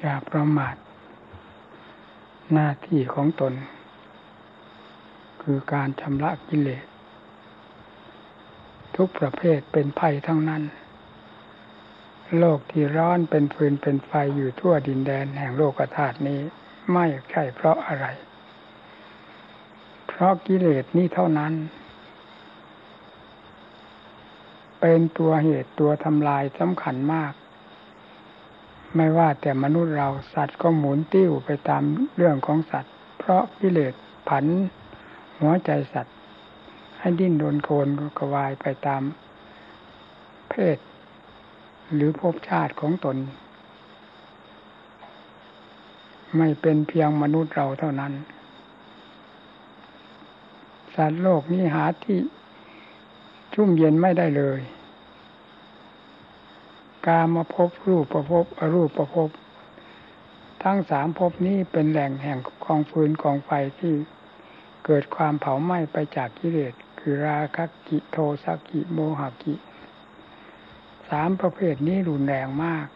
อย่าประมาทหน้าที่ของตน คือการชำระกิเลส ทุกประเภทเป็นภัยทั้งนั้น โลกที่ร้อนเป็นฟืนเป็นไฟอยู่ทั่วดินแดนแห่งโลกธาตุนี้ไม่ใช่เพราะอะไร เพราะกิเลสนี้เท่านั้น เป็นตัวเหตุตัวทำลายสำคัญมาก ไม่ว่าแต่มนุษย์เราสัตว์ก็หมุนติ้วไปตามเรื่องของสัตว์ เพราะกิเลสผันหัวใจสัตว์ ให้ดิ้นโดนโคนกวายไปตามเพศ หรือภพชาติของตน ไม่เป็นเพียงมนุษย์เราเท่านั้น สัตว์โลกนี้หาที่ชุ่มเย็นไม่ได้เลย กามาพบรูปประพบอรูปประพบ ทั้งสามภพนี้เป็นแหล่งแห่งกองฟืนกองไฟที่เกิดความเผาไหม้ไปจากกิเลสคือราคะกิโทสกิโมหกิสามประเภทนี้รุนแรงมาก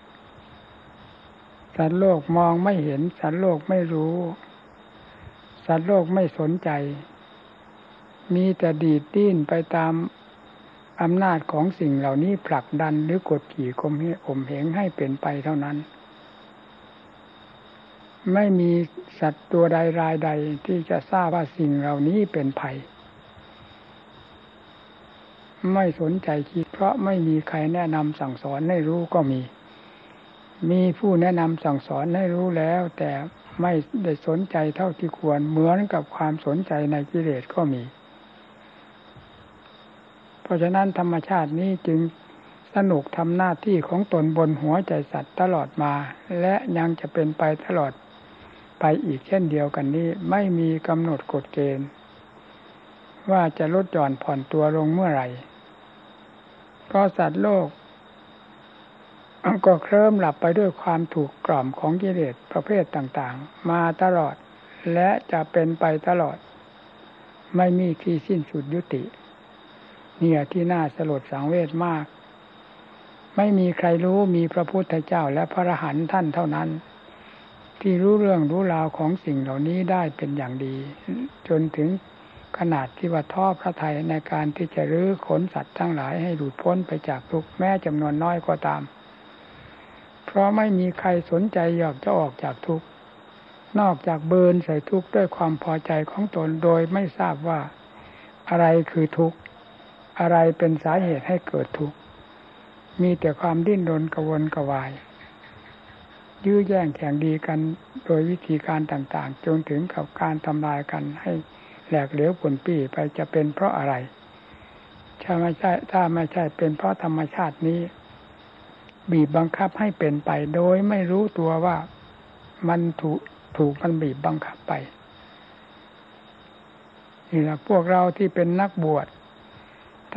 สัตว์โลกมองไม่เห็นสัตว์โลกไม่รู้ สัตว์โลกไม่สนใจ มีแต่ดีดดิ้นไปตาม อำนาจของสิ่งเหล่านี้ผลักดันหรือกดขี่ข่มข่มเหงให้เป็นไปเท่านั้น ไม่มีสัตว์ตัวใดรายใดที่จะทราบว่าสิ่งเหล่านี้เป็นภัย ไม่สนใจคิดเพราะไม่มีใครแนะนำสั่งสอนให้รู้ก็มี มีผู้แนะนำสั่งสอนให้รู้แล้ว แต่ไม่ได้สนใจเท่าที่ควรเหมือนกับความสนใจในกิเลสก็มี เพราะฉะนั้นธรรมชาตินี้จึงสนุกทำหน้าที่ของตนบนหัวใจสัตว์ตลอดมา และยังจะเป็นไปตลอดไปอีกเช่นเดียวกันนี้ ไม่มีกำหนดกฎเกณฑ์ ว่าจะลดหย่อนผ่อนตัวลงเมื่อไหร่เพราะสัตว์โลกก็เคลิ้มหลับไปด้วยความถูกกล่อมของกิเลสประเภทต่างๆ มาตลอด และจะเป็นไปตลอด ไม่มีที่สิ้นสุดยุติ เนี่ยที่น่าสลดสังเวชมาก ไม่มีใครรู้มีพระพุทธเจ้าและพระอรหันต์ท่านเท่านั้น ที่รู้เรื่องรู้ราวของสิ่งเหล่านี้ได้เป็นอย่างดี จนถึงขนาดที่ว่าท้อพระทัยในการที่จะรื้อขนสัตว์ทั้งหลายให้หลุดพ้นไปจากทุกข์แม้จำนวนน้อยก็ตาม เพราะไม่มีใครสนใจอยากจะออกจากทุกข์นอกจากเบินใส่ทุกข์ด้วยความพอใจของตนโดยไม่ทราบว่าอะไรคือทุกข์ อะไรเป็นสาเหตุให้เกิดทุกข์ มีแต่ความดิ้นรนกระวนกระวาย ยื้อแย่งแข่งดีกันโดยวิธีการต่างๆ จนถึงกับการทำลายกันให้แหลกเหลวผลปี้ไปจะเป็นเพราะอะไรถ้าไม่ใช่ถ้าไม่ใช่เป็นเพราะธรรมชาตินี้ บีบบังคับให้เป็นไปโดยไม่รู้ตัวว่ามันถูกถูกมันบีบบังคับไปนี่แหละพวกเราที่เป็นนักบวช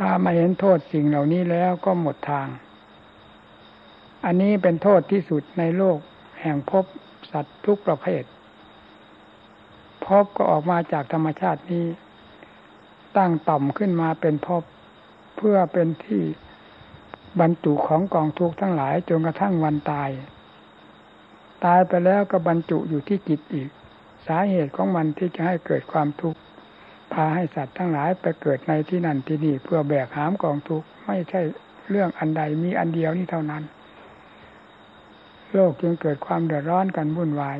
ถ้ามาเห็นโทษสิ่งเหล่านี้แล้วก็หมดทาง อันนี้เป็นโทษที่สุดในโลกแห่งพบสัตว์ทุกประเภท พบก็ออกมาจากธรรมชาตินี้ ตั้งต่ำขึ้นมาเป็นพบเพื่อเป็นที่บรรจุของกองทุกข์ทั้งหลายจนกระทั่งวันตาย ตายไปแล้วก็บรรจุอยู่ที่จิตอีก สาเหตุของมันที่จะให้เกิดความทุกข์ พาให้สัตว์ทั้งหลายไปเกิดในที่นั่นที่นี่เพื่อแบกหามกองทุกข์ไม่ใช่เรื่องอันใดมีอันเดียวนี้เท่านั้น โลกจึงเกิดความเดือดร้อนกันวุ่นวาย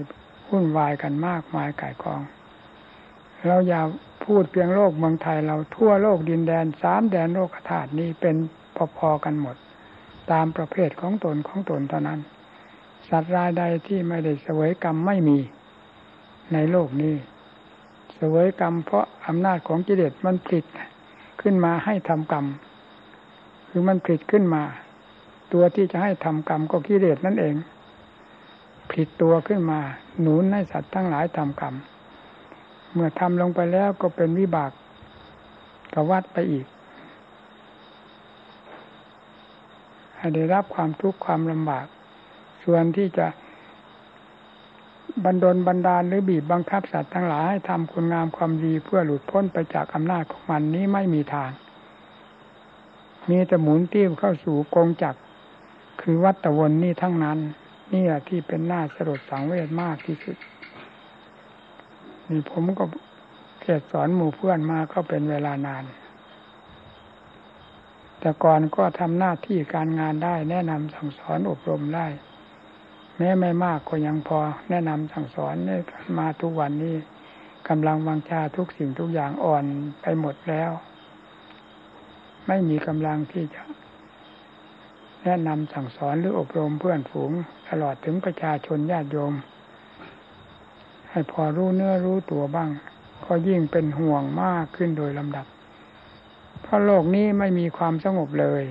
วุ่นวายกันมากมายก่ายกอง เราอย่าพูดเพียงโลกเมืองไทยเราทั่วโลกดินแดนสามแดนโลกธาตุนี้เป็นพอๆกันหมด ตามประเภทของตนของตนเท่านั้น สัตว์รายใดที่ไม่ได้เสวยกรรมไม่มีในโลกนี้ สวยกรรม เพราะอำนาจของกิเลสมันผลิตขึ้นมาให้ทำกรรม คือมันผลิตขึ้นมา ตัวที่จะให้ทำกรรมก็กิเลสนั่นเองผลิตตัวขึ้นมา หนุนให้สัตว์ทั้งหลายทำกรรม เมื่อทำลงไปแล้วก็เป็นวิบากกวัดไปอีกให้ได้รับความทุกข์ความลำบาก ส่วนที่จะ บันดลบันดาลหรือบีบบังคับสัตว์ทั้งหลายให้ทำคุณงามความดีเพื่อหลุดพ้นไปจากอำนาจของมันนี้ไม่มีทาง มีแต่หมุนติ้วเข้าสู่กงจักร คือวัตวนนี่ทั้งนั้น นี่แหละที่เป็นหน้าสลดสังเวชมากที่สุด นี่ผมก็เทศสอนหมู่เพื่อนมาก็เป็นเวลานาน แต่ก่อนก็ทำหน้าที่การงานได้แนะนำสั่งสอนอบรมได้ แม้ไม่มากก็ยังพอแนะนำสั่งสอนมาทุกวันนี้กำลังวังชาทุกสิ่งทุกอย่างอ่อนไปหมดแล้ว ไม่มีกำลังที่จะแนะนำสั่งสอนหรืออบรมเพื่อนฝูง ตลอดถึงประชาชนญาติโยม ให้พอรู้เนื้อรู้ตัวบ้าง ก็ยิ่งเป็นห่วงมากขึ้นโดยลำดับ เพราะโลกนี้ไม่มีความสงบเลย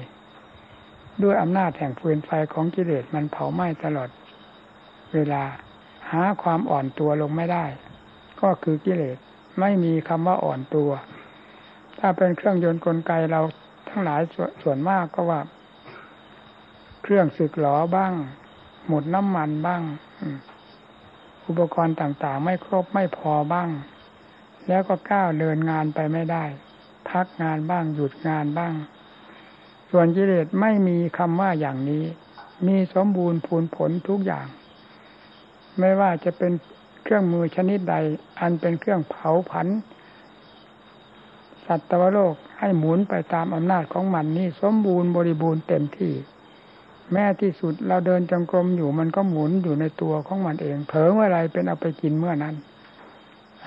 ด้วยอำนาจแห่งฟืนไฟของกิเลสมันเผาไหม้ตลอด เวลาหาความอ่อนตัวลงไม่ได้ ก็คือกิเลสไม่มีคำว่าอ่อนตัว ถ้าเป็นเครื่องยนต์กลไกเราทั้งหลายสส่วนมากก็ว่า เครื่องสึกหลอบ้าง หมดน้ำมันบ้าง อุปกรณ์ต่างๆ ไม่ครบไม่พอบ้าง แล้วก็ก้าวเดินงานไปไม่ได้ พักงานบ้างหยุดงานบ้าง ส่วนกิเลสไม่มีคำว่าอย่างนี้ มีสมบูรณ์พูนผลทุกอย่าง ไม่ว่าจะเป็นเครื่องมือชนิดใด อันเป็นเครื่องเผาผัน สัตวโลกให้หมุนไปตามอำนาจของมันนี่สมบูรณ์บริบูรณ์เต็มที่ แม้ที่สุดเราเดินจงกรมอยู่มันก็หมุนอยู่ในตัวของมันเอง เผลอเมื่อไรเป็นเอาไปกินเมื่อนั้น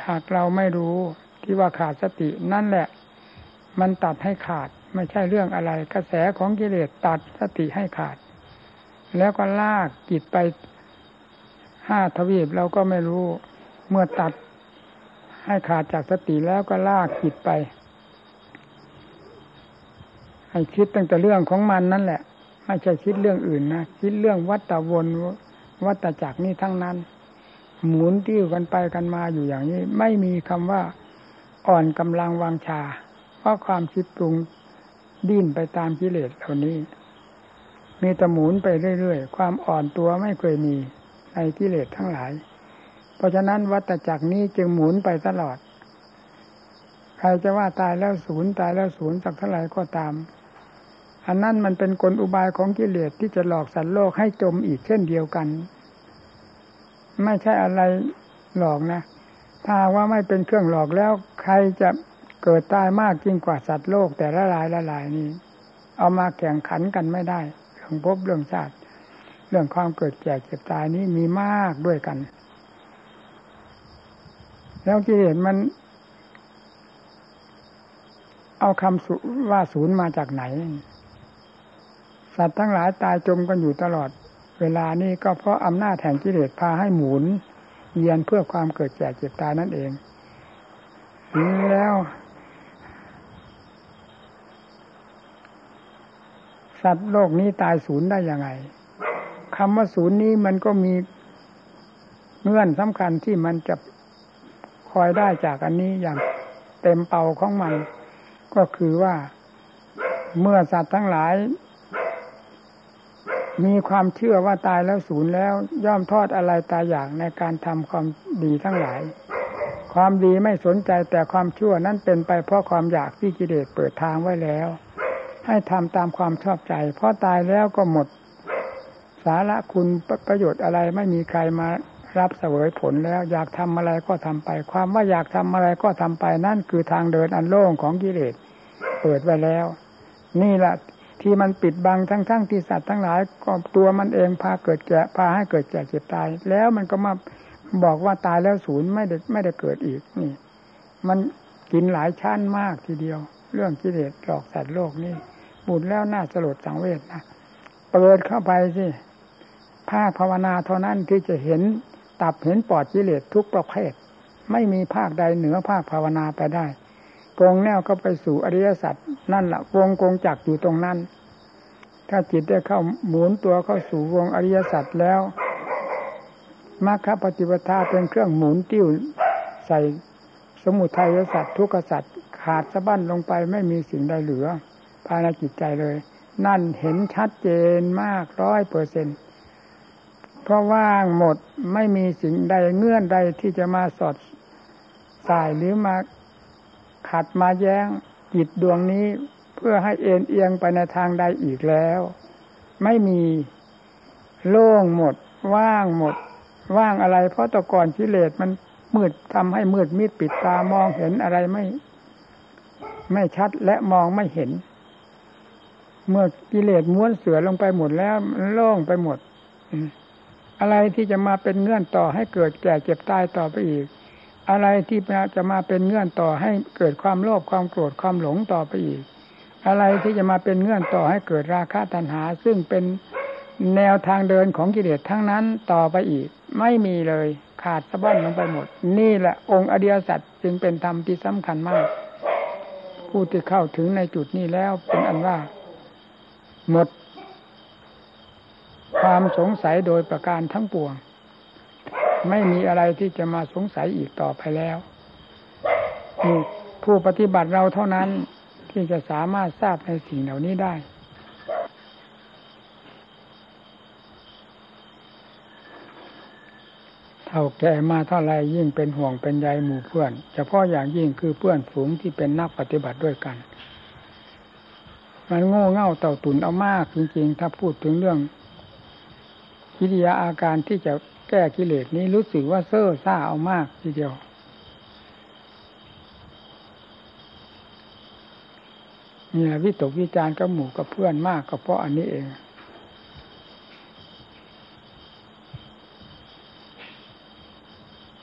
หากเราไม่รู้ที่ว่าขาดสตินั่นแหละ มันตัดให้ขาดไม่ใช่เรื่องอะไร กระแสของกิเลสตัดสติให้ขาด แล้วก็ลากจิตไป ห้าทวีปเราก็ไม่รู้ เมื่อตัดให้ขาดจากสติแล้วก็ลากจิตไป ให้คิดตั้งแต่เรื่องของมันนั่นแหละ ไม่ใช่คิดเรื่องอื่นนะ คิดเรื่องวัตวนวัตจักรนี่ทั้งนั้น หมุนติ้วกันไปกันมาอยู่อย่างนี้ ไม่มีคำว่าอ่อนกำลังวางชา เพราะความคิดปรุงดิ้นไปตามกิเลสเหล่านี้ มีแต่หมุนไปเรื่อยๆ ความอ่อนตัวไม่เคยมี ในกิเลสทั้งหลาย เพราะฉะนั้นวัตจักรนี้จึงหมุนไปตลอด ใครจะว่าตายแล้วศูนย์ตายแล้วศูนย์สักเท่าไหร่ก็ตาม อันนั้นมันเป็นกลอุบายของกิเลสที่จะหลอกสัตว์โลกให้จมอีกเช่นเดียวกัน ไม่ใช่อะไรหลอกนะ ถ้าว่าไม่เป็นเครื่องหลอกแล้วใครจะเกิดตายมากยิ่งกว่าสัตว์โลกแต่ละลายละลายนี้ เอามาแข่งขันกันไม่ได้เรื่องพเรื่องชาติ เรื่องความเกิดแก่เจ็บตายนี้มีมากด้วยกัน แล้วกิเลสมัน เอาคำว่าศูนย์มาจากไหน สัตว์ทั้งหลายตายจมกันอยู่ตลอด เวลานี้ก็เพราะอำนาจแห่งกิเลสพาให้หมุนเยียนเพื่อความเกิดแก่เจ็บตายนั่นเองแล้วสัตว์โลกนี้ตายศูนย์ได้ยังไง คำว่าศูนย์นี้มันก็มีเงื่อนสำคัญที่มันจะคอยได้จากอันนี้อย่างเต็มเป่าของมัน ก็คือว่าเมื่อสัตว์ทั้งหลาย มีความเชื่อว่าตายแล้วศูนย์แล้ว ย่อมทอดอะไรตายอย่างในการทำความดีทั้งหลาย ความดีไม่สนใจแต่ความชั่วนั้นเป็นไปเพราะความอยากที่กิเลสเปิดทางไว้แล้ว ให้ทำตามความชอบใจ เพราะตายแล้วก็หมด สาระคุณประโยชน์อะไรไม่มีใครมารับเสวยผลแล้วอยากทำอะไรก็ทำไป ความว่าอยากทำอะไรก็ทำไปนั่นคือทางเดินอันโล่งของกิเลสเปิดไว้แล้ว นี่แหละที่มันปิดบังทั้งๆทที่สัตว์ทั้งหลายก็ตัวมันเองพาเกิดแก่พาให้เกิดแก่เจ็บตาย แล้วมันก็มาบอกว่าตายแล้วศูนย์ไม่ได้ไม่ได้เกิดอีกนี่ มันกินหลายชั้นมากทีเดียว เรื่องกิเลสหลอกสัตว์โลกนี่บุญแล้วน่าสลดสังเวชนะเปิดเข้าไปสิ ภาคภาวนาเท่านั้นที่จะเห็นตับเห็นปอดกิเลสทุกประเภท ไม่มีภาคใดเหนือภาคภาวนาไปได้กงแนวก็ไปสู่อริยสัจนั่นแหละวงกงจักอยู่ตรงนั้น ถ้าจิตได้เข้าหมุนตัวเข้าสู่วงอริยสัจแล้วมรรคปฏิปทาเป็นเครื่องหมุนติ้วใส่สมุทัยสัตว์ทุกขสัตว์ขาดสะบั้นลงไปไม่มีสิ่งใดเหลือ ภายในจิตใจเลย นั่นเห็นชัดเจนมากร้อยเปอร์เซ็นเพราะว่างหมดไม่มีสิ่งใดเงื่อนใดที่จะมาสอดสายหรือมาขัดมาแย้งจิตดวงนี้เพื่อให้เอ็นเอียงไปในทางใดอีกแล้ว ไม่มีโล่งหมด ว่างหมด ว่างอะไร เพราะตะก่อนกิเลสมันมืดทำให้มืดมิดปิดตามองเห็นอะไรไม่ ไม่ชัดและมองไม่เห็น เมื่อกิเลสม้วนเสือลงไปหมดแล้วโล่งไปหมด อ อะไรที่จะมาเป็นเงื่อนต่อให้เกิดแก่เจ็บตายต่อไปอีก อะไรที่จะมาเป็นเงื่อนต่อให้เกิดความโลภความโกรธความหลงต่อไปอีก อะไรที่จะมาเป็นเงื่อนต่อให้เกิดราคะตัณหา ซึ่งเป็นแนวทางเดินของกิเลสทั้งนั้นต่อไปอีก ไม่มีเลยขาดสะบั้นลงไปหมด นี่แหละองค์อริยสัจจึงเป็นธรรมที่สำคัญมาก ผู้ที่เข้าถึงในจุดนี้แล้วเป็นอันว่า หมด ความสงสัยโดยประการทั้งปวง ไม่มีอะไรที่จะมาสงสัยอีกต่อไปแล้วผู้ปฏิบัติเราเท่านั้นที่จะสามารถทราบในสิ่งเหล่านี้ได้เท่าแก่มาเท่าไรยิ่งเป็นห่วงเป็นใยหมู่เพื่อนเฉพาะอย่างยิ่งคือเพื่อนฝูงที่เป็นนักปฏิบัติด้วยกัน มันโง่เง่าเต่าตุนเอามากจริงๆ ถ้าพูดถึงเรื่อง กิริยาอาการที่จะแก้กิเลสนี้รู้สึกว่าเซ่อซ่าเอามากทีเดียว เนี่ยวิตกวิจารณ์กับหมู่กับเพื่อนมากก็เพราะอันนี้เอง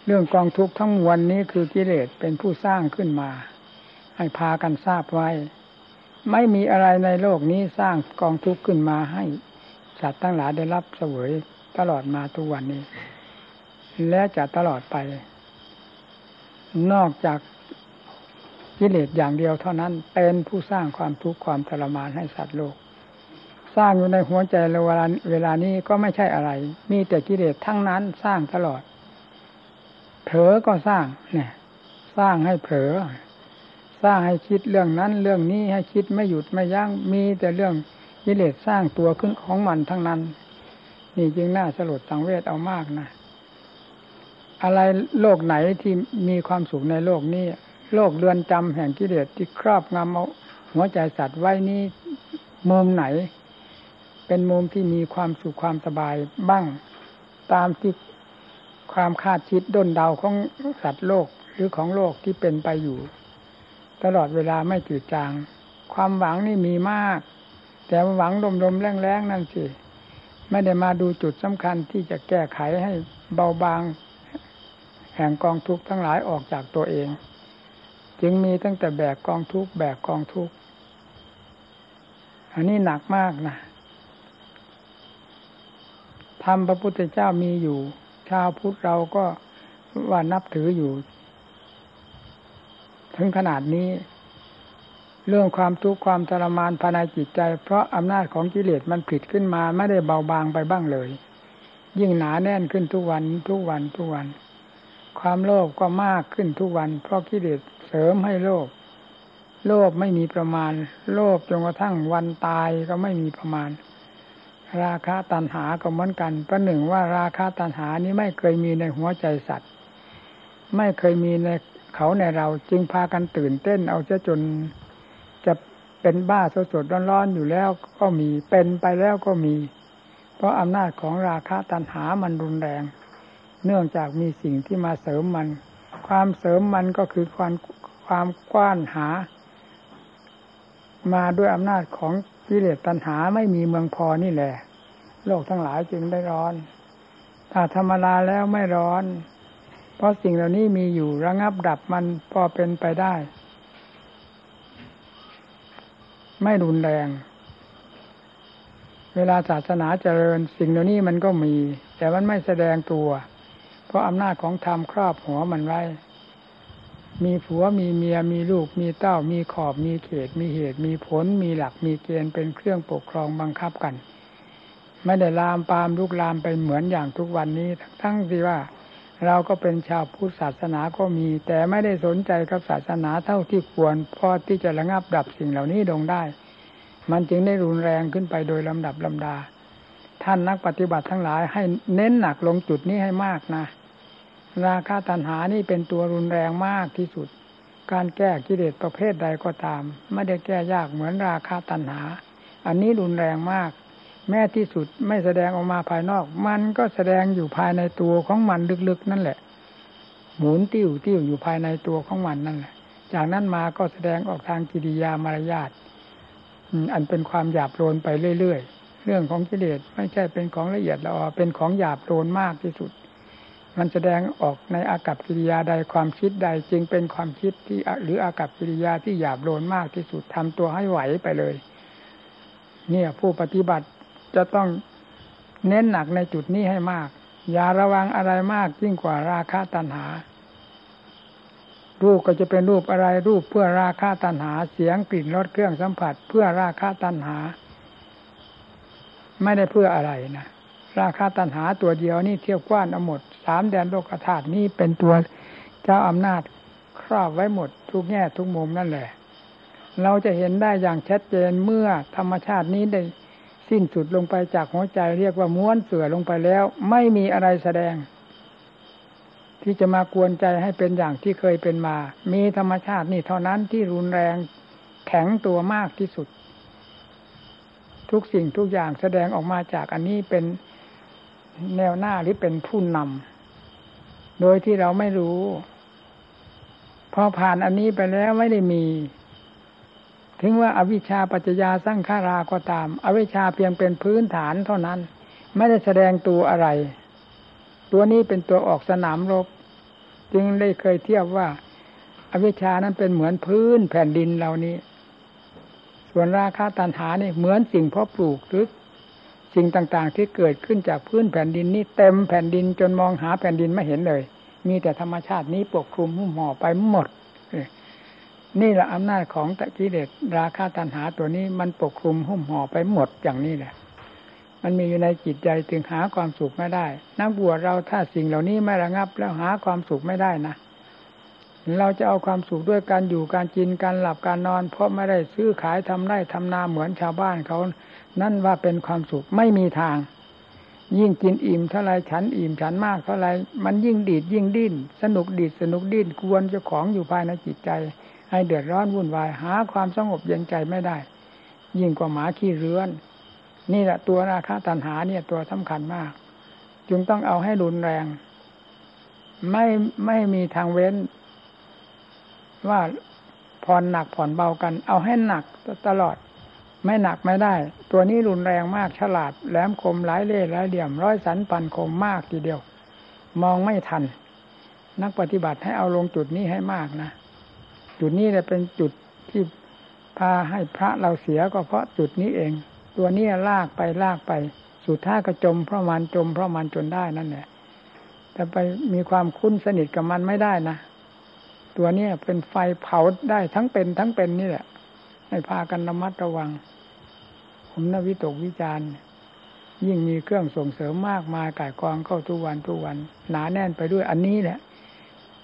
เรื่องกองทุกข์ทั้งมวลนี้คือกิเลสเป็นผู้สร้างขึ้นมา ให้พากันทราบไว้ ไม่มีอะไรในโลกนี้สร้างกองทุกข์ขึ้นมาให้ สัตว์ทั้งหลายได้รับเสวยตลอดมาทุกวันนี้ และจะตลอดไป นอกจากกิเลสอย่างเดียวเท่านั้นเป็นผู้สร้างความทุกข์ความทรมานให้สัตว์โลก สร้างอยู่ในหัวใจเวลาเวลานี้ก็ไม่ใช่อะไร มีแต่กิเลสทั้งนั้นสร้างตลอด เผลอก็สร้างเนี่ยสร้างให้เผลอสร้างให้คิดเรื่องนั้นเรื่องนี้ให้คิดไม่หยุดไม่ยัง้งมีแต่เรื่อง กิเลสสร้างตัวขึ้นของมันทั้งนั้น นี่จึงน่าสลดสังเวชเอามากนะ อะไรโลกไหนที่มีความสุขในโลกนี้ โลกเรือนจำแห่งกิเลสที่ครอบงำเอาหัวใจสัตว์ไว้นี้มุมไหน เป็นมุมที่มีความสุขความสบายบ้างตามที่ความคาดคิดด้นเดาของสัตว์โลกหรือของโลกที่เป็นไปอยู่ ตลอดเวลาไม่จืดจาง ความหวังนี่มีมาก แต่หวังลมๆแรงๆนั่นสิ ไม่ได้มาดูจุดสำคัญที่จะแก้ไขให้เบาบาง แห่งกองทุกข์ทั้งหลายออกจากตัวเอง จึงมีตั้งแต่แบกกองทุกข์แบกกองทุกข์อันนี้หนักมากนะทำพระพุทธเจ้ามีอยู่ ชาวพุทธเราก็ว่านับถืออยู่ ถึงขนาดนี้ เรื่องความทุกข์ความทรมานภายในจิตใจ เพราะอำนาจของกิเลสมันผิดขึ้นมาไม่ได้เบาบางไปบ้างเลย ยิ่งหนาแน่นขึ้นทุกวันทุกวันทุกวัน ความโลภก็มากขึ้นทุกวัน เพราะกิเลสเสริมให้โลภโลภไม่มีประมาณ โลภจนกระทั่งวันตายก็ไม่มีประมาณ ราคะตัณหาก็เหมือนกันประหนึ่งว่าราคะตัณหานี้ไม่เคยมีในหัวใจสัตว์ ไม่เคยมีในเขาในเราจึงพากันตื่นเต้นเอาจะจนจะ เป็นบ้าสดสดร้อนๆอยู่แล้วก็มีเป็นไปแล้วก็มี เพราะอำนาจของราคะตัณหามันรุนแรง เนื่องจากมีสิ่งที่มาเสริมมัน ความเสริมมันก็คือความความกว้านหา มาด้วยอำนาจของกิเลสตัณหาไม่มีเมืองพอนี่แหละ โลกทั้งหลายจึงได้ร้อน ถ้าธรรมดาแล้วไม่ร้อน เพราะสิ่งเหล่านี้มีอยู่ระงับดับมันพอเป็นไปได้ ไม่รุนแรง เวลาศาสนาเจริญสิ่งเหล่านี้มันก็มี แต่มันไม่แสดงตัว เพราะอำนาจของธรรมครอบหัวมันไว้ มีผัวมีเมียมีลูก มีเต้า มีขอบ มีเขต มีเหตุ มีผล มีหลัก มีเกณฑ์เป็นเครื่องปกครองบังคับกัน ไม่ได้ลามปามลุกลามไปเหมือนอย่างทุกวันนี้ ทั้งที่ว่า เราก็เป็นชาวพุทธศาสนาก็มี แต่ไม่ได้สนใจกับศาสนาเท่าที่ควรพอที่จะระงับดับสิ่งเหล่านี้ลงได้ มันจึงได้รุนแรงขึ้นไปโดยลำดับลำดา ท่านนักปฏิบัติทั้งหลายให้เน้นหนักลงจุดนี้ให้มากนะ ราคะตัณหานี่เป็นตัวรุนแรงมากที่สุด การแก้กิเลสประเภทใดก็ตาม ไม่ได้แก้ยากเหมือนราคะตัณหา อันนี้รุนแรงมาก แม้ที่สุดไม่แสดงออกมาภายนอก มันก็แสดงอยู่ภายในตัวของมันลึกๆ นั่นแหละ หมุนติ้วติ้วอยู่ภายในตัวของมันนั่นแหละ จากนั้นมาก็แสดงออกทางกิริยามารยาทอันเป็นความหยาบโลนไปเรื่อยๆ เรื่องของกิเลสไม่ใช่เป็นของละเอียดละออเป็นของหยาบโลนมากที่สุด มันแสดงออกในอากับกิริยาใดความคิดใดจึงเป็นความคิดที่หรืออากับกิริยาที่หยาบโลนมากที่สุดทำตัวให้ไหวไปเลย เนี่ยผู้ปฏิบัติ จะต้องเน้นหนักในจุดนี้ให้มาก อย่าระวังอะไรมากยิ่งกว่าราคะตัณหา รูปก็จะเป็นรูปอะไรรูปเพื่อราคะตัณหาเสียงกลิ่นรสเครื่องสัมผัส เพื่อราคะตัณหา ไม่ได้เพื่ออะไรนะราคาตัณหาตัวเดียวนี่เที่ยวกว้านเอาหมดสามแดนโลกธาตุนี่เป็นตัวเจ้าอำนาจครอบไว้หมดทุกแง่ทุกมุมนั่นแหละ เราจะเห็นได้อย่างชัดเจนเมื่อธรรมชาตินี้ได้ สิ้นสุดลงไปจากหัวใจเรียกว่าม้วนเสื่อลงไปแล้ว ไม่มีอะไรแสดง ที่จะมากวนใจให้เป็นอย่างที่เคยเป็นมา มีธรรมชาตินี่เท่านั้นที่รุนแรงแข็งตัวมากที่สุด ทุกสิ่งทุกอย่างแสดงออกมาจากอันนี้เป็นแนวหน้าหรือเป็นผู้นำโดยที่เราไม่รู้ พอผ่านอันนี้ไปแล้วไม่ได้มี ถึงว่าอาวิชชาปัจจยาสร้างขาราก็ตาม อวิชชาเพียงเป็นพื้นฐานเท่านั้น ไม่ได้แสดงตัวอะไร ตัวนี้เป็นตัวออกสนามรบ จึงได้เคยเทียบว่า อวิชชานั้นเป็นเหมือนพื้นแผ่นดินเหล่านี้ ส่วนราคาตันหานี่เหมือนสิ่งเพาะปลูกหรือสิ่งต่างๆ ที่เกิดขึ้นจากพื้นแผ่นดินนี้เต็มแผ่นดินจนมองหาแผ่นดินไม่เห็นเลย มีแต่ธรรมชาตินี้ปกคลุมหุ้มห่อไปหมด นี่แหละอำนาจของตะกิเลสราคาตันหาตัวนี้มันปกคลุมหุ้มห่อไปหมดอย่างนี้แหละ มันมีอยู่ในจิตใจถึงหาความสุขไม่ได้ นักบวชเราถ้าสิ่งเหล่านี้ไม่ระงับแล้วหาความสุขไม่ได้นะ เราจะเอาความสุขด้วยการอยู่การกินการหลับการนอน เพราะไม่ได้ซื้อขายทำไร่ทำนาเหมือนชาวบ้านเขา นั่นว่าเป็นความสุขไม่มีทาง ยิ่งกินอิ่มเท่าไรฉันอิ่มฉันมากเท่าไรมันยิ่งดีดยิ่งดิ้นสนุกดีดสนุกดิ้นกวนเจ้าของอยู่ภายในจิตใจ ให้เดือดร้อนวุ่นวาย หาความสงบเย็นใจไม่ได้ ยิ่งกว่าหมาขี้เรือน นี่แหละตัวราคาตันหาเนี่ยตัวสำคัญมาก จึงต้องเอาให้รุนแรง ไม่ไม่มีทางเว้น ว่าผ่อนหนักผ่อนเบากัน เอาให้หนักตลอด ไม่หนักไม่ได้ ตัวนี้รุนแรงมากฉลาดแหลมคมหลายเล่หลายเดี่ยม ร้อยสันปันคมมากทีเดียว มองไม่ทัน นักปฏิบัติให้เอาลงจุดนี้ให้มากนะ จุดนี้เลยเป็นจุดที่พาให้พระเราเสียก็เพราะจุดนี้เอง ตัวนี้ลากไปลากไป สุดท้ายก็จมเพราะมันจมเพราะมันจนได้นั่นแหละแต่ไปมีความคุ้นสนิทกับมันไม่ได้นะตัวนี้เป็นไฟเผาได้ทั้งเป็นทั้งเป็นนี่แหละ ให้พากันระมัดระวัง ผมนวิตกวิจารณ์ยิ่งมีเครื่องส่งเสริมมากมายก่ายกองเข้าทุกวันทุกวัน หนาแน่นไปด้วยอันนี้แหละ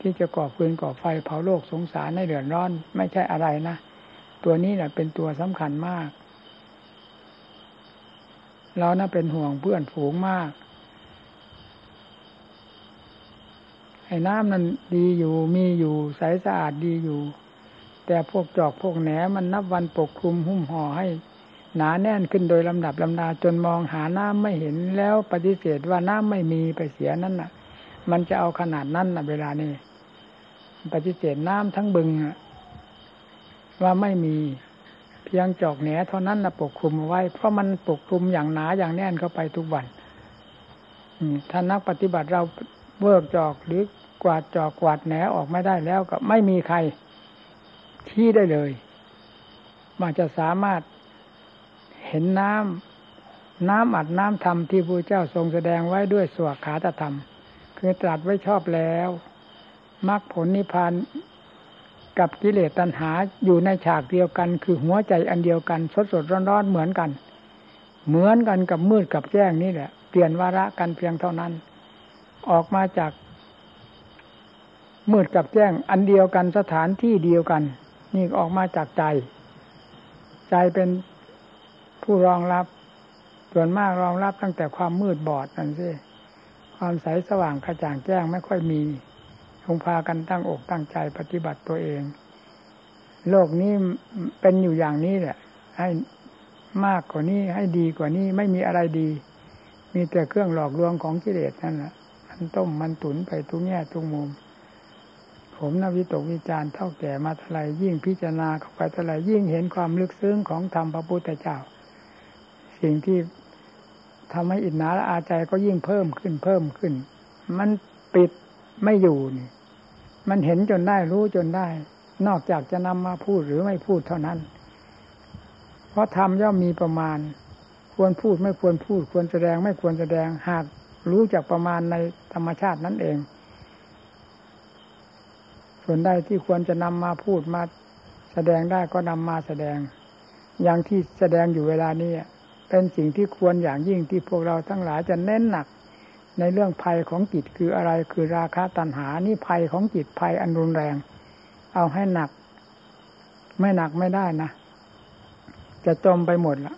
ที่จะก่อฟืนก่อไฟเผาโลกสงสารในเดือดร้อน ไม่ใช่อะไรนะตัวนี้แหละเป็นตัวสำคัญมาก เรานะ่ะเป็นห่วงเพื่อนฝูงมากไอ้น้ำนั้นดีอยู่มีอยู่ใสสะอาดดีอยู่ แต่พวกจอกพวกแหนมันนับวันปกคลุมหุ้มห่อให้ หนาแน่นขึ้นโดยลำดับลำดาจนมองหาน้ำไม่เห็นแล้วปฏิเสธว่าน้ำไม่มีไปเสียนั่นน่ะ มันจะเอาขนาดนั้นน่ะเวลานี้ ปฏิเสธน้ำทั้งบึงว่าไม่มีเพียงจอกแหนเท่านั้นนะปกคลุมไว้ เพราะมันปกคลุมอย่างหนาอย่างแน่นเข้าไปทุกวันถ้านักปฏิบัติเราเวิกจอกหรือกวาดจอกกวาดแหนออกไม่ได้แล้วก็ไม่มีใครที่ได้เลยมาจะสามารถเห็นน้ำน้ำอัดน้ำธรรมที่พระเจ้าทรงแสดงไว้ด้วยสวขาตธรรม คือตรัสไว้ชอบแล้ว มรรคผลนิพพานกับกิเลสตัณหาอยู่ในฉากเดียวกัน คือหัวใจอันเดียวกัน สดสดร้อนร้อนเหมือนกัน เหมือนกันกับมืดกับแจ้งนี่แหละ เปลี่ยนวาระกันเพียงเท่านั้น ออกมาจาก มืดกับแจ้งอันเดียวกันสถานที่เดียวกัน นี่ออกมาจากใจ ใจเป็นผู้รองรับส่วนมากรองรับตั้งแต่ความมืดบอดนั่นสิความใสสว่างกระจ่างแจ้งไม่ค่อยมี คงพากันตั้งอกตั้งใจปฏิบัติตัวเอง โลกนี้เป็นอยู่อย่างนี้แหละ ให้มากกว่านี้ให้ดีกว่านี้ไม่มีอะไรดี มีแต่เครื่องหลอกลวงของกิเลสนั่นแหละมันต้มมันตุนไปทุกแง่ทุกมุม ผมนวิตกวิจารณ์เท่าแก่มาเท่าไรยิ่งพิจารณาเข้าไปเท่าไรยิ่งเห็นความลึกซึ้งของธรรมพระพุทธเจ้า สิ่งที่ทำให้อิจนาและอาใจก็ยิ่งเพิ่มขึ้นเพิ่มขึ้น มันปิด ไม่อยู่นี่ มันเห็นจนได้รู้จนได้ นอกจากจะนำมาพูดหรือไม่พูดเท่านั้น เพราะธรรมย่อมมีประมาณ ควรพูดไม่ควรพูด ควรแสดงไม่ควรแสดงหากรู้จักประมาณในธรรมชาตินั่นเอง ส่วนใดที่ควรจะนำมาพูดมาแสดงได้ก็นำมาแสดง อย่างที่แสดงอยู่เวลานี้เป็นสิ่งที่ควรอย่างยิ่งที่พวกเราทั้งหลายจะเน้นหนัก ในเรื่องภัยของจิตคืออะไรคือราคะตัณหานี่ภัยของจิตภัยอันรุนแรง เอาให้หนัก ไม่หนักไม่ได้นะ จะจมไปหมดละ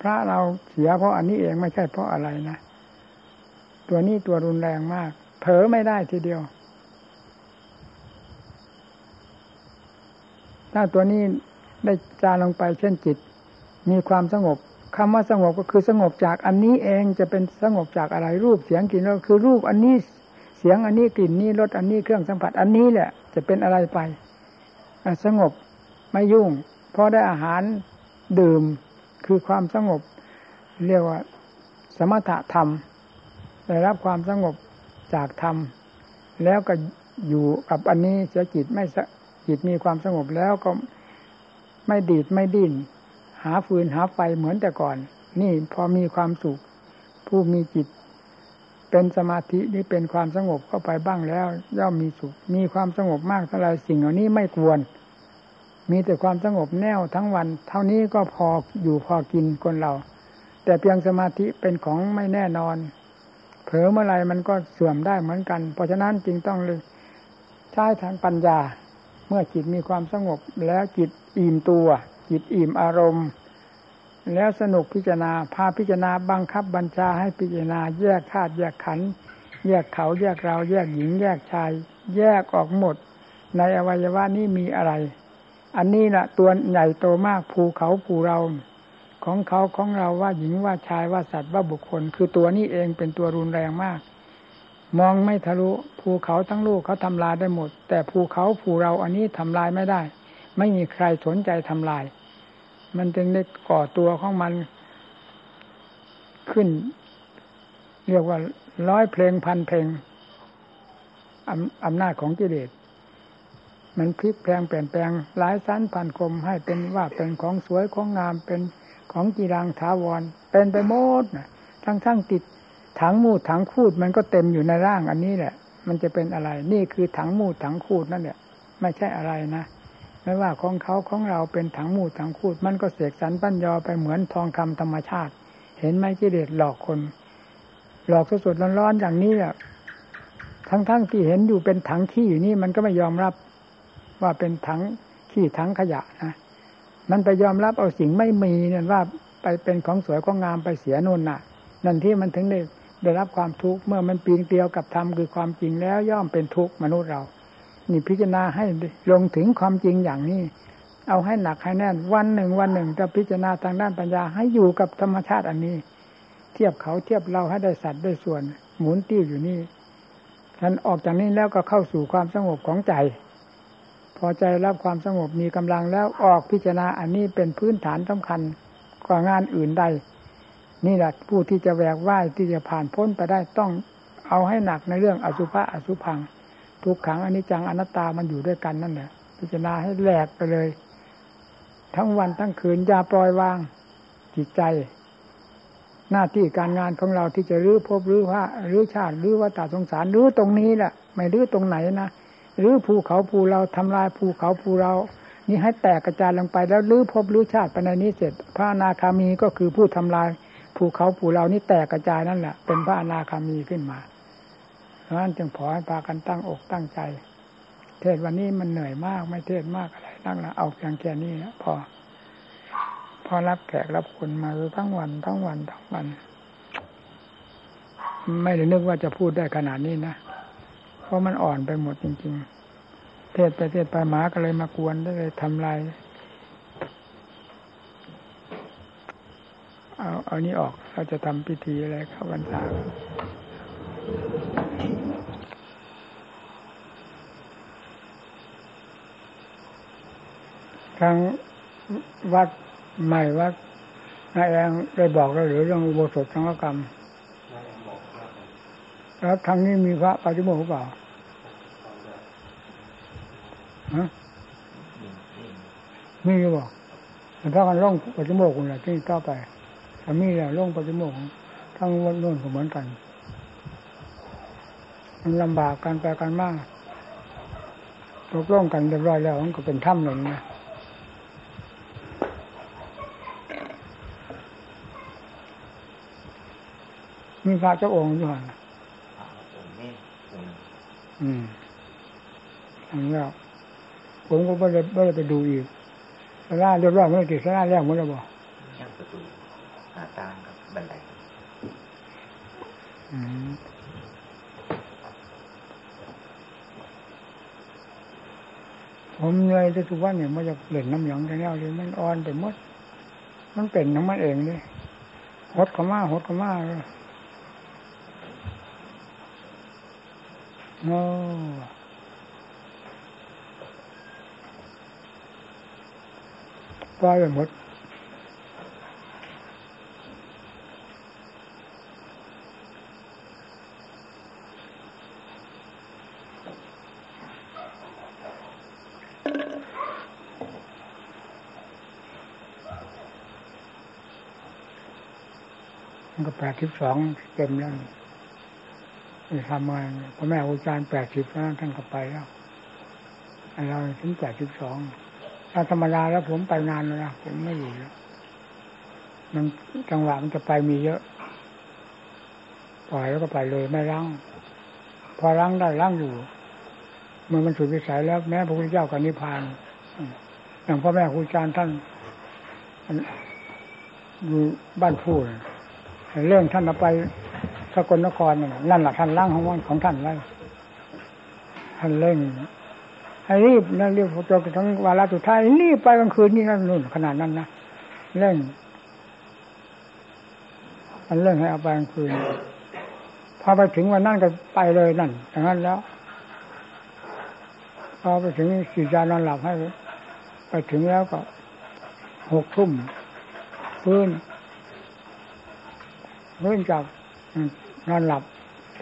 พระเราเสียเพราะอันนี้เองไม่ใช่เพราะอะไรนะตัวนี้ตัวรุนแรงมาก เผลอไม่ได้ทีเดียว ถ้าตัวนี้ได้จาลงไปเช่นจิต มีความสงบ คำว่าสงบก็คือสงบจากอันนี้เองจะเป็นสงบจากอะไรรูปเสียงกลิ่นรสคือรูปอันนี้เสียงอันนี้กลิ่นนี้รสอันนี้เครื่องสัมผัสอันนี้แหละ จะเป็นอะไรไปสงบไม่ยุ่งเพราะได้อาหารดื่มคือความสงบ เรียกว่า สมถะธรรมได้รับความสงบจากธรรม แล้วก็อยู่กับอันนี้เสียจิตไม่จิตมีความสงบแล้วก็ไม่ดีดไม่ดิ้น หาฟืนหาไฟเหมือนแต่ก่อน นี่พอมีความสุข ผู้มีจิต เป็นสมาธินี่เป็นความสงบเข้าไปบ้างแล้ว ย่อมมีสุข มีความสงบมากเท่าไรสิ่งเหล่านี้ไม่ควร มีแต่ความสงบแน่วทั้งวัน เท่านี้ก็พออยู่พอกินคนเรา แต่เพียงสมาธิเป็นของไม่แน่นอน เผลอเมื่อไรมันก็เสื่อมได้เหมือนกัน เพราะฉะนั้นจึงต้องเลยใช้ทางปัญญา เมื่อจิตมีความสงบแล้วจิตอิ่มตัว จิตอิ่มอารมณ์ แล้วสนุกพิจารณาพาพิจารณาบังคับบัญชาให้พิจารณาแยกธาตุแยกขันธ์แยกเขาแยกเราแยกหญิงแยกชาย แยกออกหมด ในอวัยวะนี้มีอะไร อันนี้แหละตัวใหญ่โตมากภูเขาภูเรา ของเขาของเราว่าหญิงว่าชายว่าสัตว์ว่าบุคคล คือตัวนี้เองเป็นตัวรุนแรงมาก มองไม่ทะลุภูเขาทั้งลูกเขาทำลายได้หมด แต่ภูเขาภูเราอันนี้ทำลายไม่ได้ ไม่มีใครสนใจทำลาย มันจึงได้ก่อตัวของมันขึ้น เรียกว่าร้อยเพลงพันเพลงอำนาจของกิเลสมันพลิกแปลงเปลี่ยนแปลงหลายสั้นพันคมให้เป็นว่าเป็นของสวยของงามเป็นของกีรังถาวร เป็นไปหมดนะทั้งทั้งติดถังมูดถังคูดมันก็เต็มอยู่ในร่างอันนี้แหละ มันจะเป็นอะไร นี่คือถังมูดถังคูดนั่นแหละไม่ใช่อะไรนะ ไม่ว่าของเขาของเราเป็นถังมูดถังคูด มันก็เสกสรรปั้นยอไปเหมือนทองคำธรรมชาติ เห็นไหมกิเลสหลอกคน หลอกสดๆร้อนๆอย่างนี้แหละทั้งๆทที่เห็นอยู่เป็นถังขี้อยู่นี่มันก็ไม่ยอมรับว่าเป็นถังขี้ถังขยะนะมันไปยอมรับเอาสิ่งไม่มีนี่ยว่าไปเป็นของสวยของงามไปเสียนุ่นน่ะ นั่นที่มันถึงได้ได้รับความทุกข์เมื่อมันปีนเกลียวกับธรรมคือความจริงแล้วย่อมเป็นทุกข์มนุษย์เรา นี่พิจารณาให้ลงถึงความจริงอย่างนี้ เอาให้หนักให้แน่น วันหนึ่งวันหนึ่งจะพิจารณาทางด้านปัญญาให้อยู่กับธรรมชาติอันนี้ เทียบเขาเทียบเราให้ได้สัตว์ได้ส่วน หมุนติ้วอยู่นี่ท่านออกจากนี้แล้วก็เข้าสู่ความสงบของใจ พอใจรับความสงบมีกำลังแล้วออกพิจารณาอันนี้เป็นพื้นฐานสำคัญกว่างานอื่นใดนี่แหละผู้ที่จะแหวกว่ายที่จะผ่านพ้นไปได้ต้องเอาให้หนักในเรื่องอสุภะอสุพัง ทุกขังอนิจจังอนัตตามันอยู่ด้วยกันนั่นแหละพิจารณาให้แหลกไปเลย ทั้งวันทั้งคืนอย่าปล่อยวางจิตใจ หน้าที่การงานของเราที่จะรื้อพบรื้อว่ารื้อชาติรื้อวัฏสงสารรื้อตรงนี้แหละไม่รื้อตรงไหนนะรื้อภูเขาภูเราทำลายภูเขาภูเรา นี่ให้แตกกระจายลงไปแล้วรื้อพบรื้อชาติไปในนี้เสร็จ พระอนาคามีก็คือผู้ทำลายภูเขาภูเรานี่แตกกระจายนั่นแหละเป็นพระอนาคามีขึ้นมา นั้นจึงขอให้พากันตั้งอกตั้งใจ เทศวันนี้มันเหนื่อยมากไม่เทศมากอะไรนั่งละเอาเพียงแค่นี้พอ พอรับแขกรับคนมาทั้งวันทั้งวันทั้งวัน ไม่ได้นึกว่าจะพูดได้ขนาดนี้นะเพราะมันอ่อนไปหมดจริง ๆ เทศไปเทศไปหมาก็เลยมากวนได้เลยทำลายเอา เอานี้ออก เราจะทำพิธีอะไรเข้าพรรษา ทางวัดใหม่วัดนายแองได้บอกเราหรือเรื่องอุโบสถสังฆกรรมแล้วทางนี้มีพระปฏิโมกข์หรือเปล่าฮะมีหรือเปล่าแต่ถ้ากันล่องปฏิโมกข์คุณอะที่ต่อไปถ้ามีแล้วล่องปฏิโมกข์ทั้งวันโน้นก็เหมือนกัน มันลำบากการไปกันมากตกลงกันเรียบร้อยแล้วมันก็เป็นถ้ำหนึ่งนะมีพระเจ้าองค์อยู่หันผมนี่ผมอืมอันนี้แล้วผมก็ไม่ได้ไม่ได้ไปดูอีกสาราเรียบร้อยไม่ได้ติดสาราแรกหมดแล้วบ่ย่างประตูหน้าต่างกับบันไดอืม ผมเหนื่อยจะทุกวันเนี่ยมันจะเล่นน้ำหยองแต่แนวเลยมันอ่อนไปหมด มันเป็นของมันเองเลยหดเขามาหดเขามาเลยโอ้ปล่อยไปหมด มันก็แปด สิบสองเต็มแล้วทำงานพ่อแม่ครูอาจารย์แปดสิบแล้วท่านก็ไปแล้วเราถึงแปดสิบสองถ้าธรรมดาแล้วผมไปนานแล้วนะผมไม่อยู่แล้วมันจังหวะมันจะไปมีเยอะ ปล่อยแล้วก็ไปเลยไม่รั้งพอรั้งได้รั้งอยู่เมื่อมันสุดวิสัยแล้วแม้พระพุทธเจ้ากับนิพพานอืมอย่างพ่อแม่ครูอาจารย์ท่านอยู่บ้านพูด เรื่องท่านเอาไปสกลนครนั่นน่ะนั่นแหละท่านร่างของวันของท่านไว้ท่านเร่งให้รีบนะรีบจนกระทั่งวาระสุดท้ายรีบไปกลางคืนนี่นั่นนู่นขนาดนั้นนะเร่งมันเร่งให้เอาไปกลางคืนพอไปถึงวันนั้นก็ไปเลยนั่นอย่างนั้นแล้วพอไปถึงสีจานอนหลับให้ไปถึงแล้วก็หกทุ่มฟื้น เนื่องจากนอนหลับ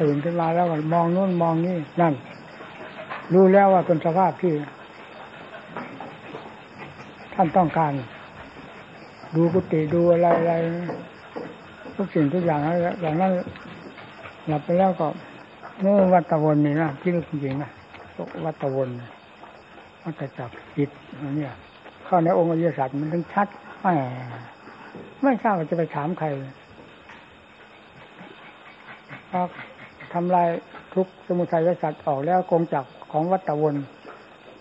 ตื่นขึ้นมาแล้วก็มองนู่นมองนี่นั่น รู้แล้วว่าเป็นสภาพที่ ท่านต้องการ ดูกุฏิดูอะไรอะไรทุกสิ่งทุกอย่างอะไรอย่างนั้นหลับไปแล้วก็เมื่อวัตวนนี่นะที่นึกจริงๆนะวัตวนวัตจักจิตอันเนี้ยเข้าในองค์อริยสัจมันถึงชัดไม่ไม่ทราบว่าจะไปถามใคร พอทำลายทุกสมุทัยสัตว์ออกแล้วกงจักของวัตวน